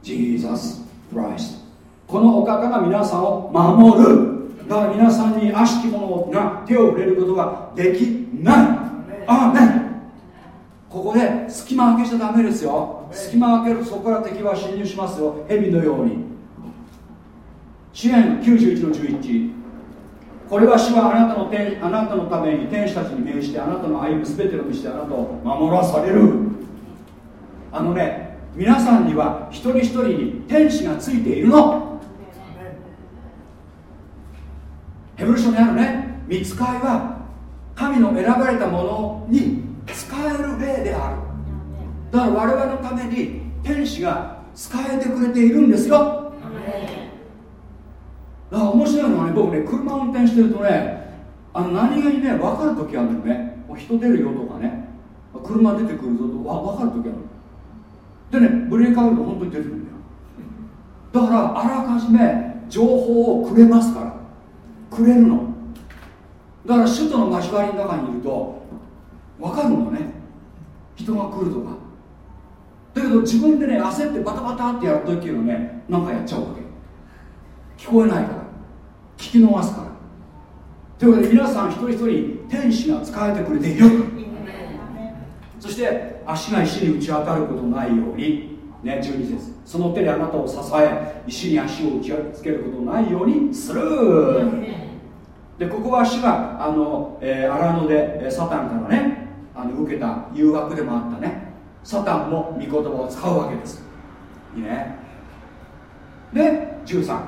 ジーザス・クライストこのお方が皆さんを守る。だから皆さんに悪しき者が手を触れることができない。アーメンここで隙間開けちゃダメですよ。隙間開けるとそこから敵は侵入しますよ。蛇のように。支援91の11これは主はあなたの天あなたのために天使たちに命じてあなたの歩む全ての道であなたを守らされる。あのね皆さんには一人一人に天使がついているの。ヘブル書にあるね見つかいは神の選ばれたものに使える霊である。だから我々のために天使が使えてくれているんですよ。だから面白いのはね僕ね車運転してるとねあの何気にね分かる時あるのね。人出るよとかね。車出てくるぞとわ分かる時あるでねブレーキかけると本当に出てくるんだよ。だからあらかじめ情報をくれますから。くれるの。だから首都の交わりの中にいると分かるのね。人が来るとか。だけど自分でね焦ってバタバタってやるときはねなんかやっちゃうわけ。聞こえないから。聞き逃すから。というわけで皆さん一人一人天使が使えてくれているそして足が石に打ち当たることないように。ね12節。その手であなたを支え石に足を打ちつけることないようにする。でここは主があの、えー荒野でえーサタンからねあの受けた誘惑でもあったね。サタンも御言葉を使うわけです。いいね。で13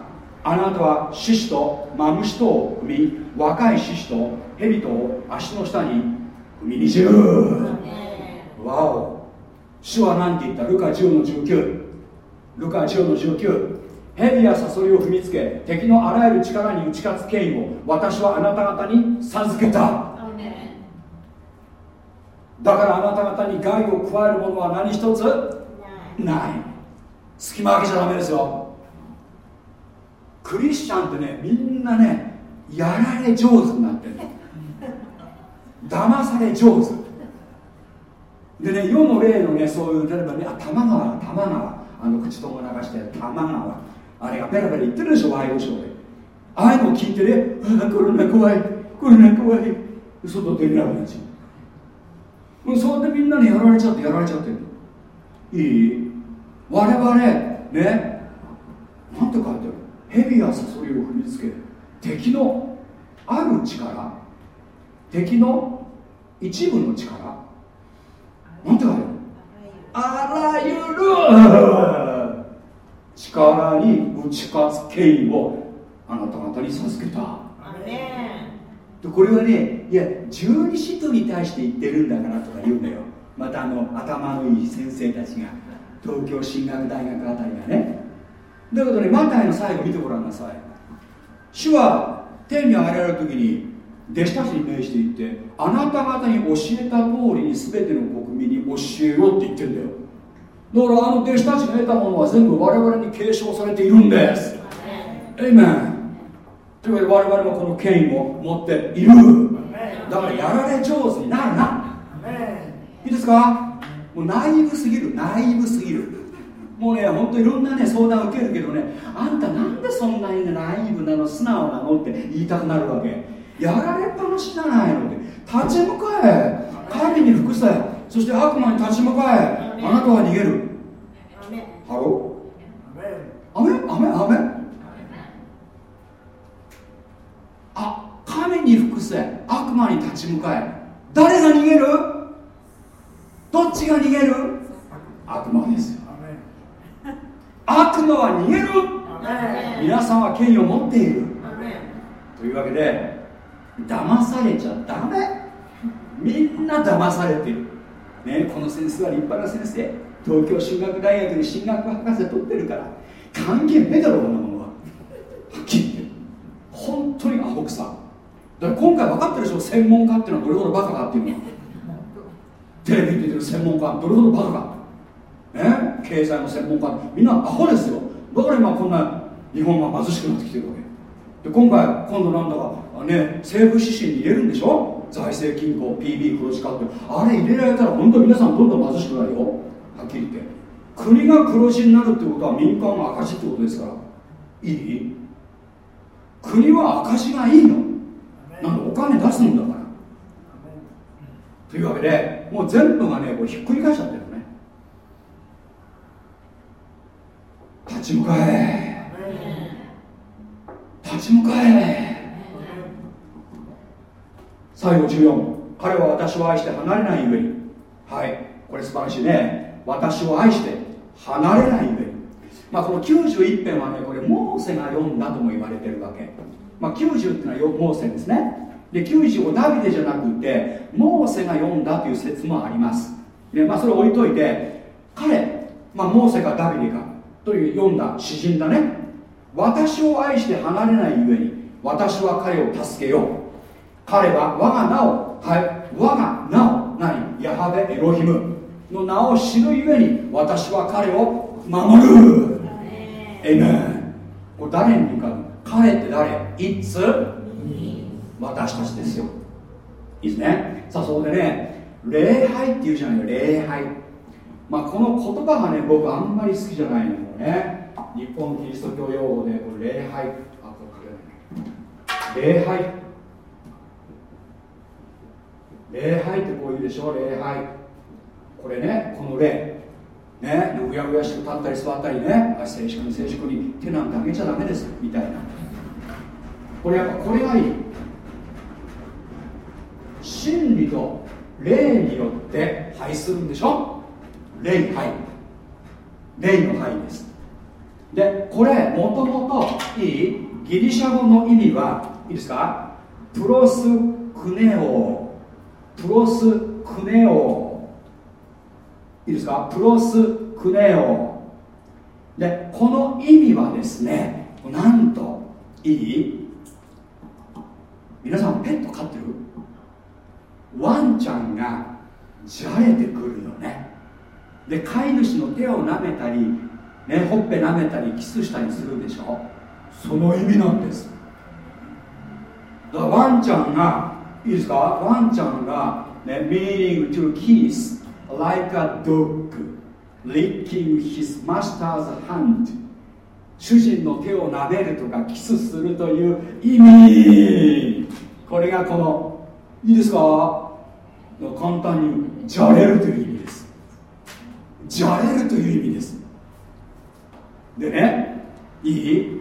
あなたは獅子とマムシとを踏み若い獅子と蛇とを足の下に踏みにじるわお。主は何て言った？ルカ10の19ルカ10の19蛇やサソリを踏みつけ敵のあらゆる力に打ち勝つ権威を私はあなた方に授けた。だからあなた方に害を加えるものは何一つ？ない。隙間開けちゃダメですよ。クリスチャンってねみんなねやられ上手になってる騙され上手。でね世の例のねそういう例えばねあ多摩川多摩川。あの口とも流して多摩川。あれがペラペラ言ってるでしょワイドショーで。ああいうのを聞いてねあコロナ怖い。コロナ怖い。外出れなくなっちゃうそうやってみんなにやられちゃってやられちゃってるいい？我々ねなんて書いてある蛇やサソリを踏みつけ敵のある力敵の一部の力。なんて書いてあるあらゆる力に打ち勝つ権威をあなた方に授けた。これはねいや十二使徒に対して言ってるんだからとか言うんだよ。またあの頭のいい先生たちが東京進学大学あたりがね。だけどねマタイの最後見てごらんなさい。主は天に上げられる時に弟子たちに命じて言ってあなた方に教えた通りに全ての国民に教えろって言ってんだよ。だからあの弟子たちが得たものは全部我々に継承されているんです。エイメンというわけで我々もこの権威を持っている。だからやられ上手になるな。いいですか？もう naive すぎる。 Naive すぎる。もうね本当いろんなね相談受けるけどねあんたなんでそんなにね naive なの素直なのって言いたくなるわけ。やられっぱなしじゃないのって。立ち向かえ。神に服せ。そして悪魔に立ち向かえ。あなたは逃げる。 Hello。アーメンアーメンアーメンあ神に服せ悪魔に立ち向かえ。誰が逃げる？どっちが逃げる？悪魔で悪魔は逃げる。皆さんは権威を持っている。というわけで騙されちゃダメ。みんな騙されてる、ね、この先生は立派な先生。東京進学大学に進学博士取ってるから。関係ねえだろこんなもの本当にアホくさ。だから今回分かってるでしょ？専門家っていうのはどれほどバカかっていうの。はテレビに出てる専門家。どれほどバカか。ね？経済の専門家。みんなアホですよ。だから今こんな日本が貧しくなってきてるわけ。で今回今度なんだかね政府指針に入れるんでしょ？財政均衡 PB 黒字化ってあれ入れられたら本当皆さんどんどん貧しくなるよ。はっきり言って。国が黒字になるってことは民間が赤字ってことですから。いい？国は赤字がいいの。なんでお金出すんだから。というわけでもう全部がねこれひっくり返しちゃってるのね。立ち向かえ。立ち向かえ。最後14彼は私を愛して離れないゆえに。はい。これ素晴らしいね。私を愛して離れないゆえにまあこの91編はねこれモーセが読んだとも言われてるわけ。まあ90っていうのはモーセですね。で90をダビデじゃなくてモーセが読んだという説もあります。でまあそれを置いといて彼、まあ、モーセかダビデかという読んだ詩人だね。私を愛して離れないゆえに私は彼を助けよう。彼は我が名をはい我が名を何？ヤハベエロヒムの名を知るゆえに私は彼を守る。エメンこれ誰に向かう彼って誰？いつ？私たちですよ。いいですね。さあそこでね礼拝っていうじゃないよ。礼拝。まあこの言葉がね僕あんまり好きじゃないのよね。日本キリスト教用語でこれ礼拝。あこれ。礼拝。礼拝ってこういうでしょ？礼拝。これねこの礼ねうやうやして立ったり座ったりね静粛に静粛に。手なんてあげちゃダメですみたいな。これやっぱこれがいい。真理と霊によって拝するんでしょ？霊拝霊の拝です。でこれもともといいギリシャ語の意味はいいですか？プロスクネオ。プロスクネオ。いいですか？プロスクネオ。でこの意味はですねなんといい？皆さんペット飼ってる？ワンちゃんがじゃれてくるよね。で飼い主の手を舐めたり、ね、ほっぺ舐めたりキスしたりするでしょ？その意味なんです。だからワンちゃんがいいですか？ワンちゃんが、ね、meaning to kiss like a dog licking his master's hand. 主人の手を撫でるとかキスするという意味。これがこのいいですか？簡単にじゃれるという意味です。じゃれるという意味です。でねいい？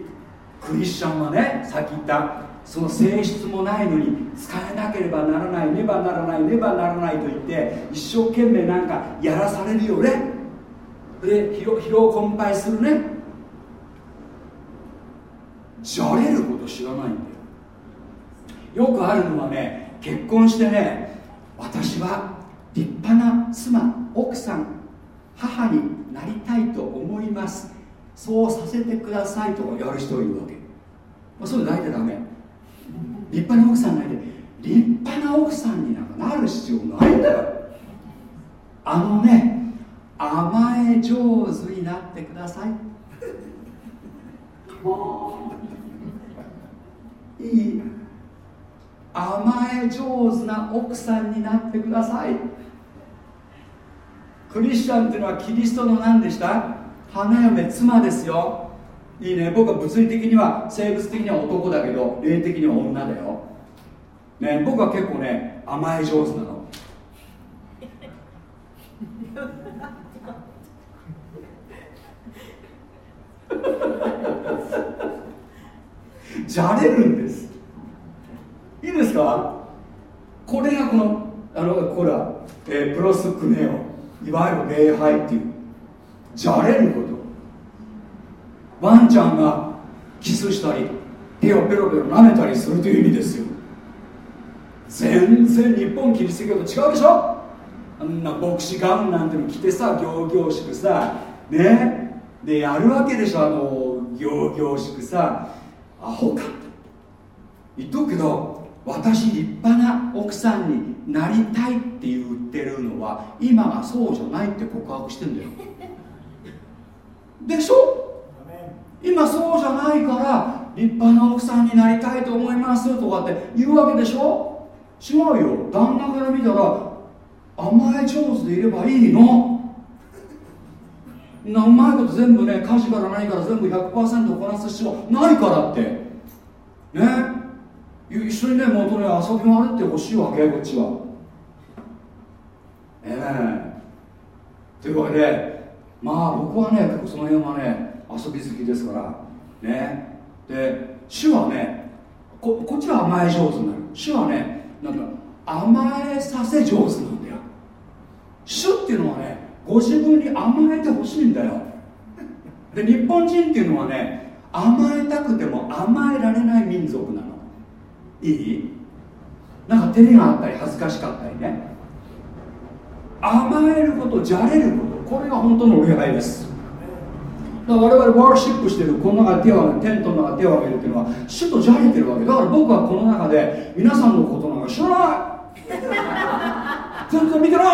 クリスチャンはねさっき言ったその性質もないのに使えなければならないねばならないねばならないと言って一生懸命なんかやらされるよね。で疲労疲労困憊するね。じゃれること知らないんだよ。よくあるのはね結婚してね私は立派な妻奥さん母になりたいと思います。そうさせてくださいとやる人いるわけ、まあ、そういうの泣いてダメ。立派な奥さん泣いて立派な奥さんになんかなる必要ないんだよ。あのね甘え上手になってください。いい。甘え上手な奥さんになってください。クリスチャンっていうのはキリストの何でした？花嫁妻ですよ。いいね。僕は物理的には生物的には男だけど霊的には女だよ、ね、僕は結構ね甘え上手なの。じゃれるんです。いいですか？これがこのあのこれは、えー、プロスクネオいわゆる礼拝っていうじゃれること。ワンちゃんがキスしたり手をペロペロ舐めたりするという意味ですよ。全然日本キリスト教と違うでしょ？あんな牧師ガウンなんての着てさ行々しくさね？でやるわけでしょ？あの行々しくさ。アホか。言っとくけど私立派な奥さんになりたいって言ってるのは今がそうじゃないって告白してんだよでしょ今そうじゃないから立派な奥さんになりたいと思いますとかって言うわけでしょ？違うよ。旦那から見たら甘え上手でいればいいの。なうまいこと全部ね家事から何から全部100%こなす必要ないからって。ね？一緒にね元ね遊び回ってほしいわけこっちは。ええ。というわけでまあ僕はねその辺はね遊び好きですから。ね。で主はねここっちは甘え上手になる。主はねなんか甘えさせ上手なんだよ。主っていうのはねご自分に甘えてほしいんだよ。で日本人っていうのはね甘えたくても甘えられない民族なの。いい？なんか照れがあったり恥ずかしかったりね。甘えることじゃれることこれが本当の礼拝です。だから我々ワーシップしてるこの中で手を挙げるテントの中で手を挙げるっていうのは主とじゃれてるわけ。だから僕はこの中で皆さんのことなんか知らない。全然見てない。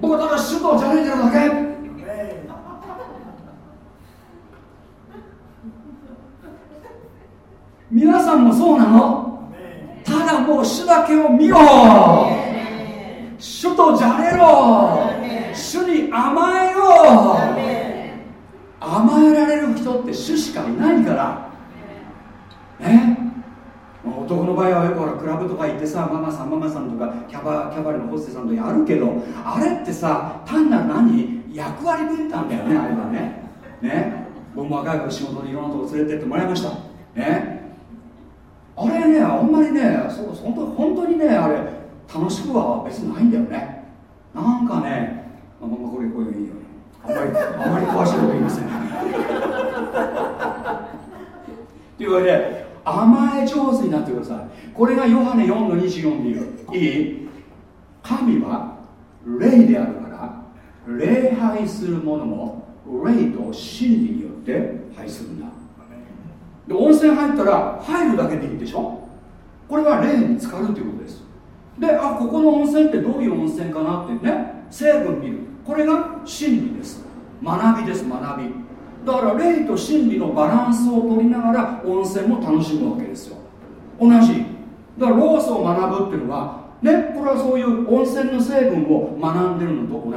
僕はただ主とじゃれてるだけ。皆さんもそうなの？ただもう主だけを見ろ。主とじゃれろ主に甘えよ甘えられる人って主しかいないから。ね男の場合はよくほらクラブとか行ってさママさんママさんとかキャバキャバレーのホステさんとやるけどあれってさ単なる何？役割分担だよねあれはね。ね？僕も若い頃仕事でいろんなとこ連れてってもらいました。ね？あれねあんまりねそう本当本当にねあれ楽しくは別にないんだよね。なんかねまあまあこれこれいいよあんまりあんまり詳しいこと言いません。というわけで甘え上手になってください。これがヨハネ4の24で言う。いい？神は霊であるから礼拝する者も霊と真理によって拝するんだ。で温泉入ったら入るだけでいいでしょ？これは霊に浸かるということです。であここの温泉ってどういう温泉かなってね成分見る。これが真理です。学びです学び。だから霊と真理のバランスを取りながら温泉も楽しむわけですよ。同じ。だからロースを学ぶっていうのはねこれはそういう温泉の成分を学んでるのと同じ。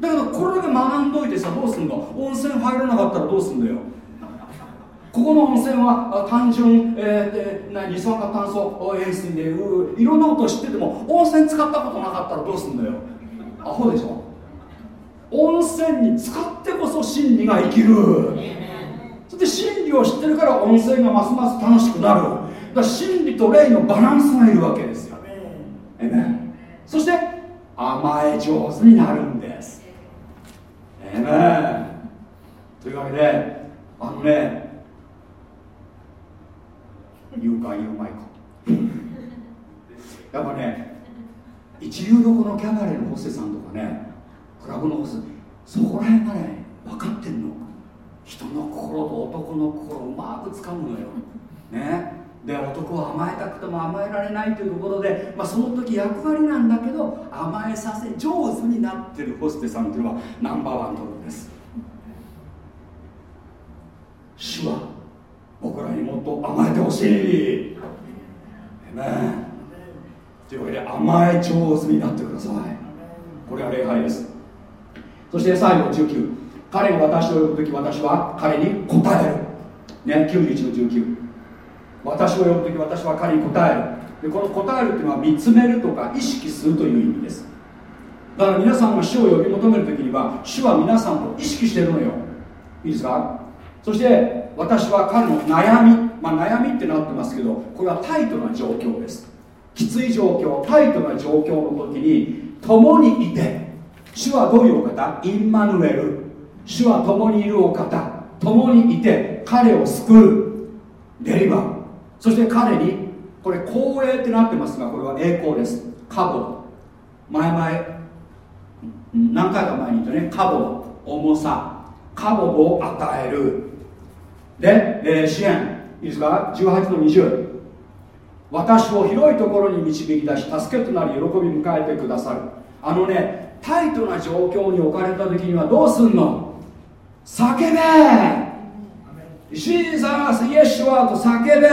だけどこれだけ学んどいてさどうすんの？温泉入らなかったらどうすんだよ。ここの温泉は単純、えー、で二酸化炭素塩水でいろんなことを知ってても温泉使ったことなかったらどうすんだよ。アホでしょ？温泉に使ってこそ真理が生きる。そして真理を知ってるから温泉がますます楽しくなる。だから真理と霊のバランスがいるわけですよ。ねそして甘え上手になるんです。えねというわけであのね言うか言うまいかやっぱね一流どこのキャバレーのホステさんとかねクラブのホスそこら辺がね分かってんの。人の心と男の心をうまく掴むのよ。ね。で男は甘えたくても甘えられないというところで、まあ、その時役割なんだけど甘えさせ上手になってるホステさんっていうのはナンバーワンところです。主は僕らにもっと甘えてほしい。ねというわけで甘え上手になってください。これは礼拝です。そして最後19彼が私を呼ぶ時私は彼に答える。ね91の19私を呼ぶ時私は彼に答える。でこの答えるっていうのは見つめるとか意識するという意味です。だから皆さんが主を呼び求める時には主は皆さんと意識してるのよ。いいですか？そして私は彼の悩み、まあ、悩みってなってますけどこれはタイトな状況です。きつい状況タイトな状況の時に共にいて主はどういうお方？インマヌエル。主は共にいるお方。共にいて彼を救う。デリバー。そして彼にこれ光栄ってなってますがこれは栄光です。カボ。前々何回か前に言ったね。カボ。重さ。カボを与える。で、えー、支援。いいですか？18の20私を広いところに導き出し助けとなり喜び迎えてくださる。あのねタイトな状況に置かれた時にはどうすんの？叫べ！シーザースイエスュアと叫べ！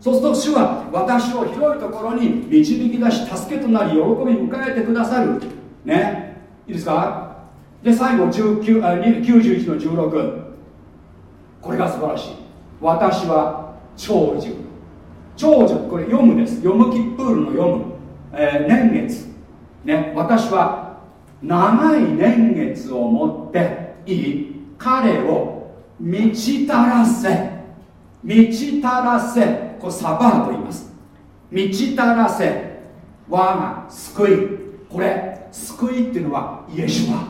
そうすると主は私を広いところに導き出し助けとなり喜び迎えてくださる。ね？いいですか？で最後19あ91の16これが素晴らしい。私は長寿。長寿。これ読むです。読むキップールの読む、えー、年月。ね私は長い年月をもっていい彼を満ちたらせ満ちたらせこれサバーと言います。満ちたらせ我が救い。これ救いっていうのはイエシュア。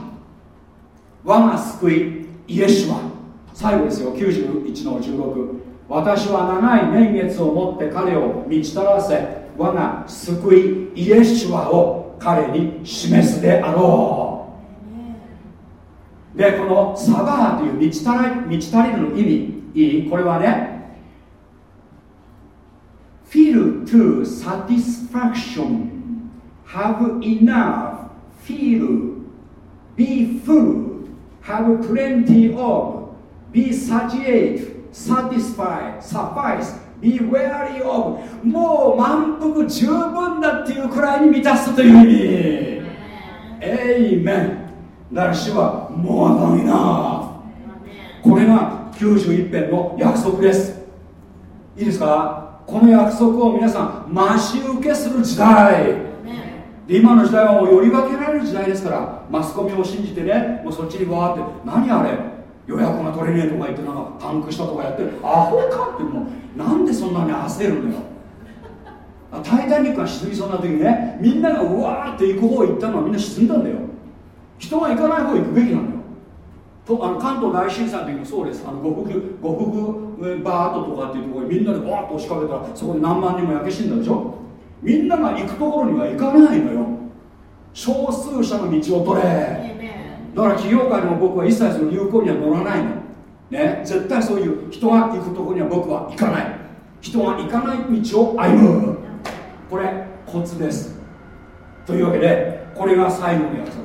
我が救いイエシュア。最後ですよ91の16私は長い年月をもって彼を満ちたらせ我が救いイエシュアを彼に示すであろうでこのサバーという満ち足り満ち足りるの意味いいこれはね feel to satisfaction have enough feel be full have plenty of be satiate satisfy suffice be wary of. もう満腹十分だっていうくらいに満たすという意味。エイメンだから主はもうないな。これが91編の約束です。いいですか？この約束を皆さん増し受けする時代。で今の時代はもうより分けられる時代ですからマスコミを信じてねもうそっちにわーって。何あれ？予約が取れねえとか言ってなんかパンクしたとかやってアホかってもうなんでそんなに焦るのよ。タイタニックが沈みそうな時にねみんながうわーって行く方行ったのはみんな沈んだんだよ。人が行かない方行くべきなんだよ。とあの関東大震災の時もそうです。あの呉服呉服バートとかっていうところにみんなでバーッと押しかけたらそこで何万人も焼け死んだでしょ。みんなが行くところには行かないのよ。少数者の道を取れ。だから企業界でも僕は一切その有効には乗らないの。ね。絶対そういう人が行くところには僕は行かない。人が行かない道を歩む。これコツです。というわけでこれが最後の約束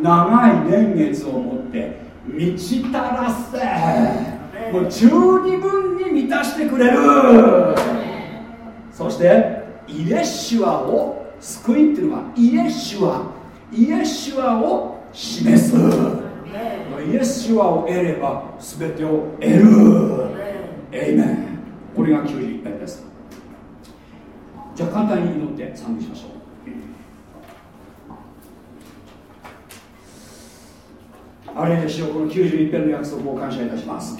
長い年月をもって満ちたらせ。もう十二分に満たしてくれる。そしてイエシュアを救いっていうのはイエシュア。イエシュアを示す。イエス・シュアを得れば全てを得る。エイメン。これが91編です。じゃあ簡単に祈って賛美しましょう。あれでしようこの91編の約束を感謝いたします。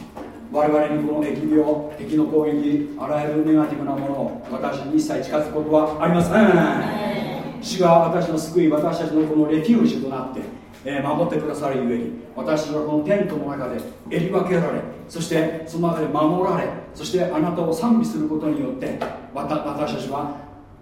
我々にこの疫病敵の攻撃あらゆるネガティブなものを私に一切近づくことはありません。主が私の救い私たちのこのレフュージュとなってえー、守ってくださるゆえに私はこのテントの中で襟分けられそしてその中で守られそしてあなたを賛美することによって私たちは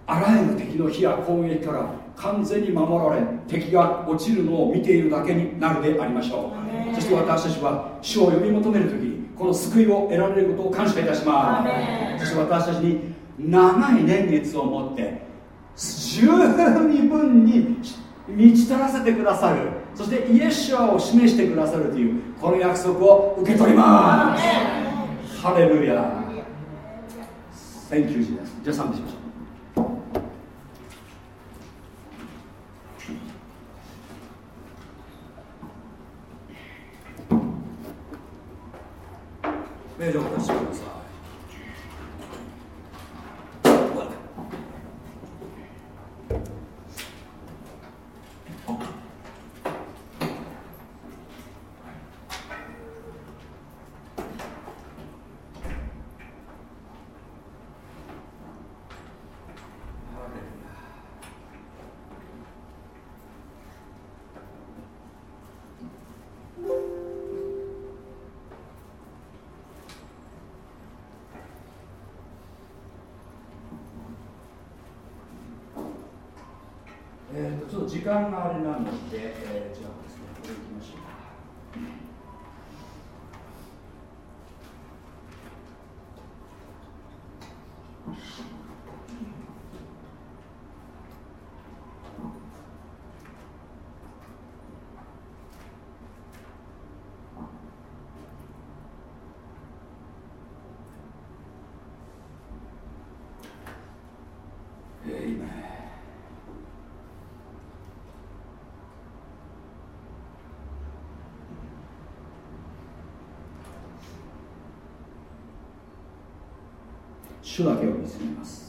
あらゆる敵の火や攻撃から完全に守られ敵が落ちるのを見ているだけになるでありましょう。そして私たちは主を呼び求める時にこの救いを得られることを感謝いたします。そして私たちに長い年月を持って十二分に満ち足らせてくださるそしてイエシュアを示してくださるというこの約束を受け取ります。ハレルヤ。じゃあ賛美しましょう。名誉を出してください主だけを見つめます。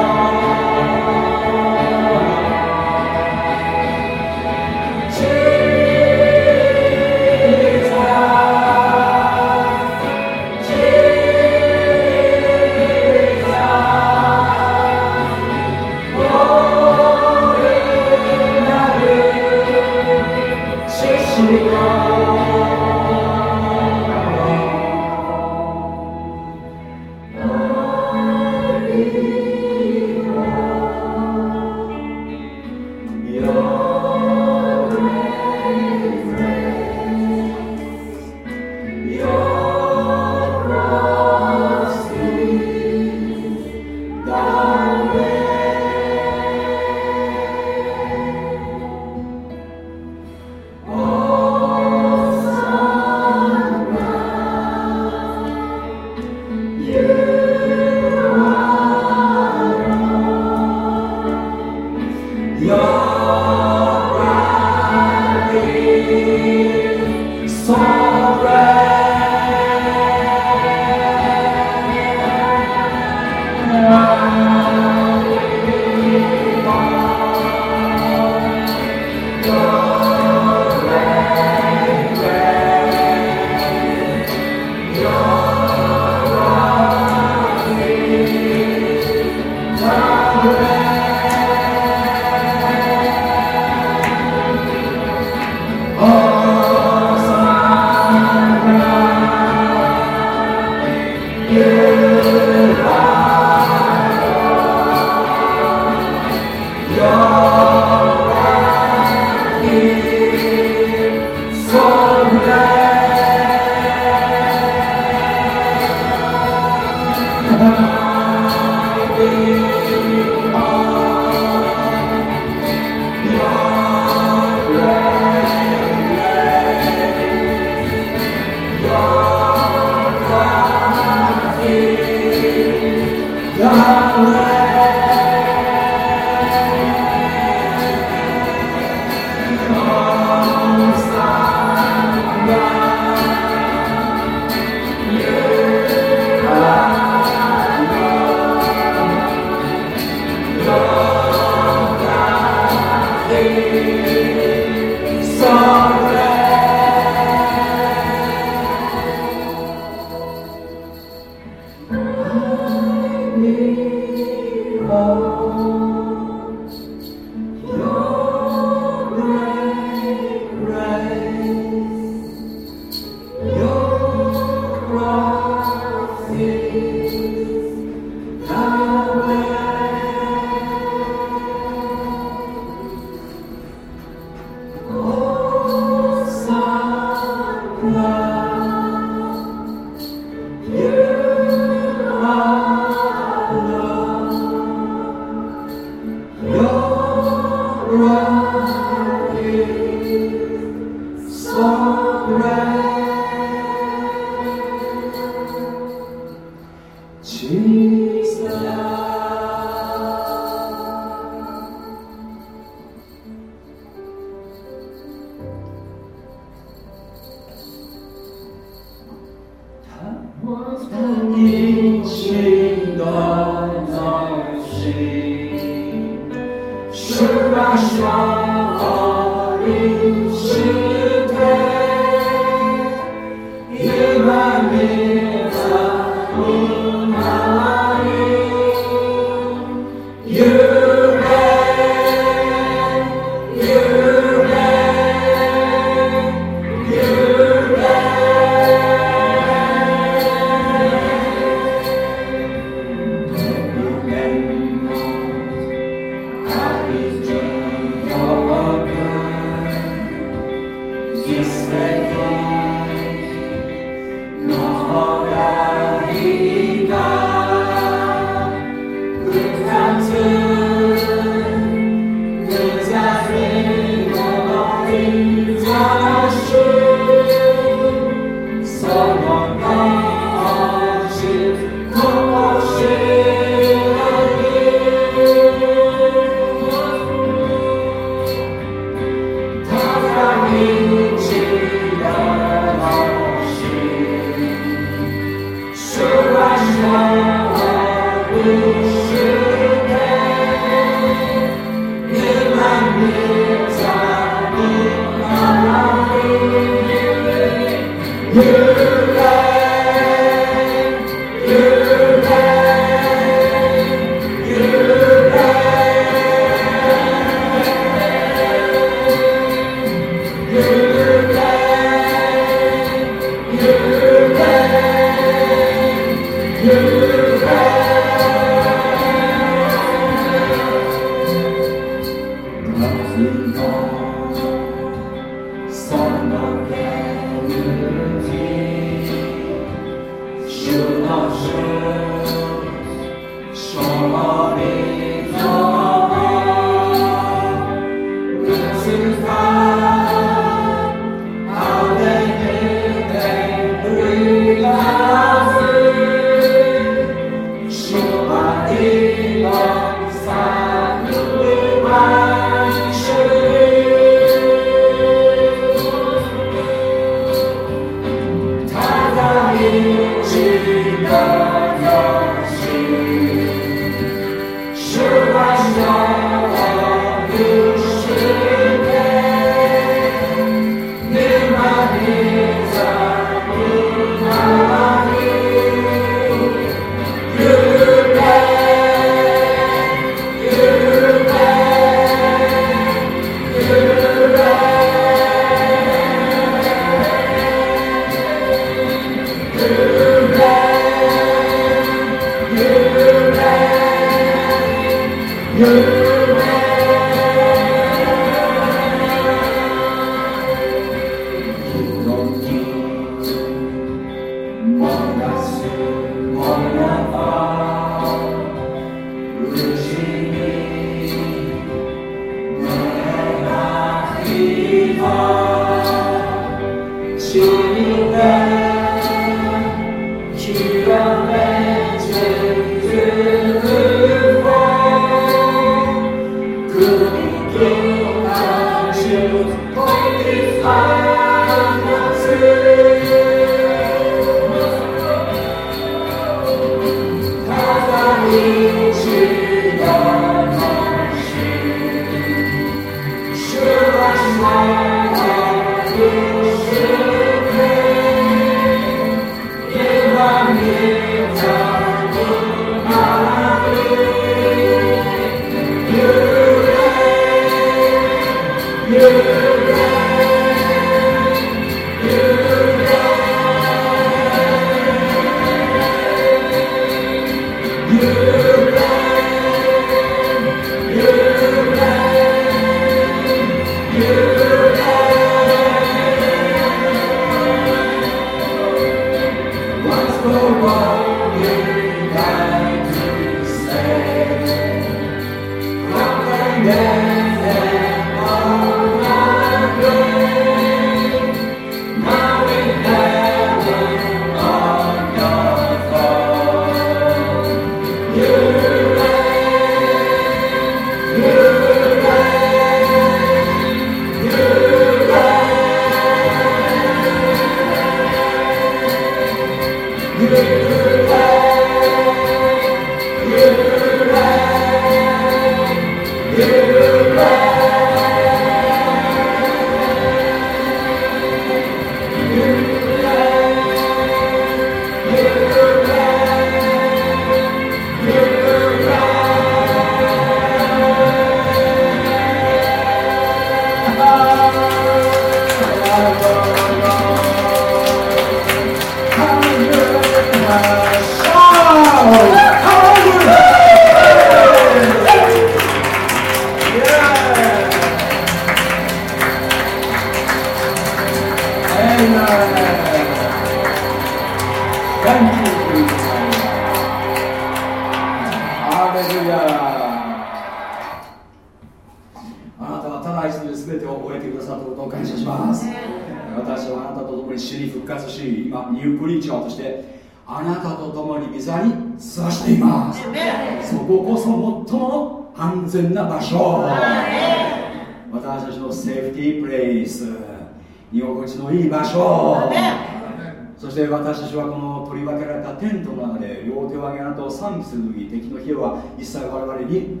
は一切我々に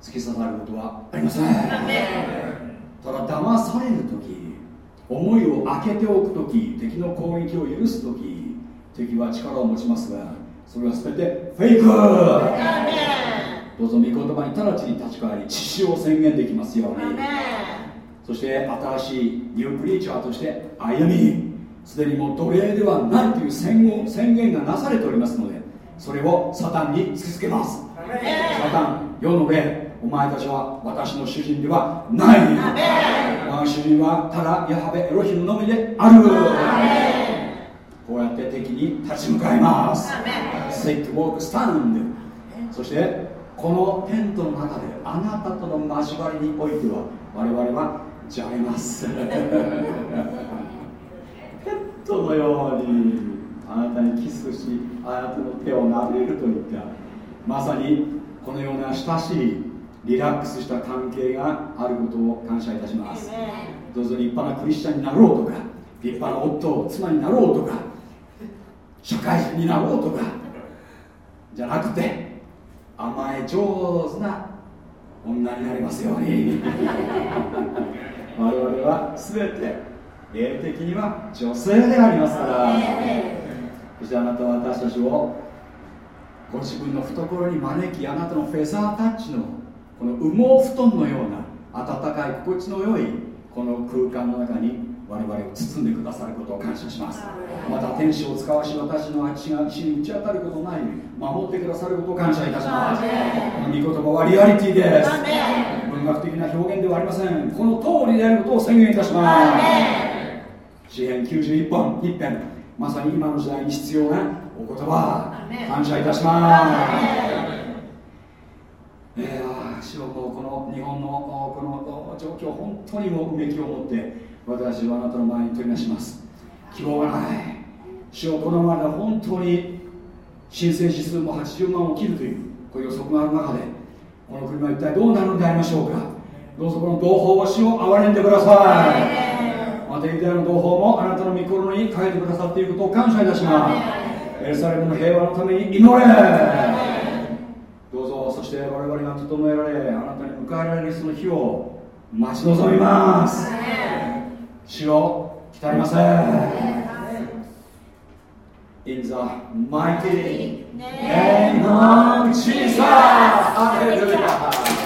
突き刺さることはありません。ただ騙される時思いを開けておく時敵の攻撃を許す時敵は力を持ちますがそれは全てフェイク。どうぞ御言葉に直ちに立ち返り知識を宣言できますように。そして新しいニュークリーチャーとして歩みすでにもう奴隷ではないという宣言がなされておりますのでそれをサタンに突きつけます。サタン世の霊お前たちは私の主人ではない我が主人はただヤハベエロヒムのみである。こうやって敵に立ち向かいます。セイクウォークスタンド。そしてこのテントの中であなたとの交わりにおいては我々はじゃれます ペットのようにあなたにキスしあなたの手を撫でるといった。まさにこのような親しいリラックスした関係があることを感謝いたします。どうぞ立派なクリスチャンになろうとか立派な夫妻になろうとか社会人になろうとかじゃなくて甘え上手な女になりますように。我々は全て霊的には女性でありますからそしてあなたは私たちをご自分の懐に招きあなたのフェザータッチのこの羽毛布団のような暖かい心地の良いこの空間の中に我々を包んでくださることを感謝します。また天使を使わし私の足が地に打ち当たることない守ってくださることを感謝いたします。この御言葉はリアリティです。文学的な表現ではありません。この通りであることを宣言いたします。詩編91本一編まさに今の時代に必要なお言葉感謝いたします。えー、主よこの日本のこの状況本当にもううめきを持って私はあなたの前に取り出します。希望がない。主よこのままで本当に申請指数も80万を切るというこういう予測がある中でこの国は一体どうなるんでありましょうか。どうぞこの同胞を主を憐れんでくださいまたユダヤの同胞もあなたの御心に変えてくださっていることを感謝いたします。エルサレムの平和のために祈れ。どうぞそして我々が整えられあなたに迎えられるその日を待ち望みます。主を鍛えません In the mighty name of Jesus! Hallelujah!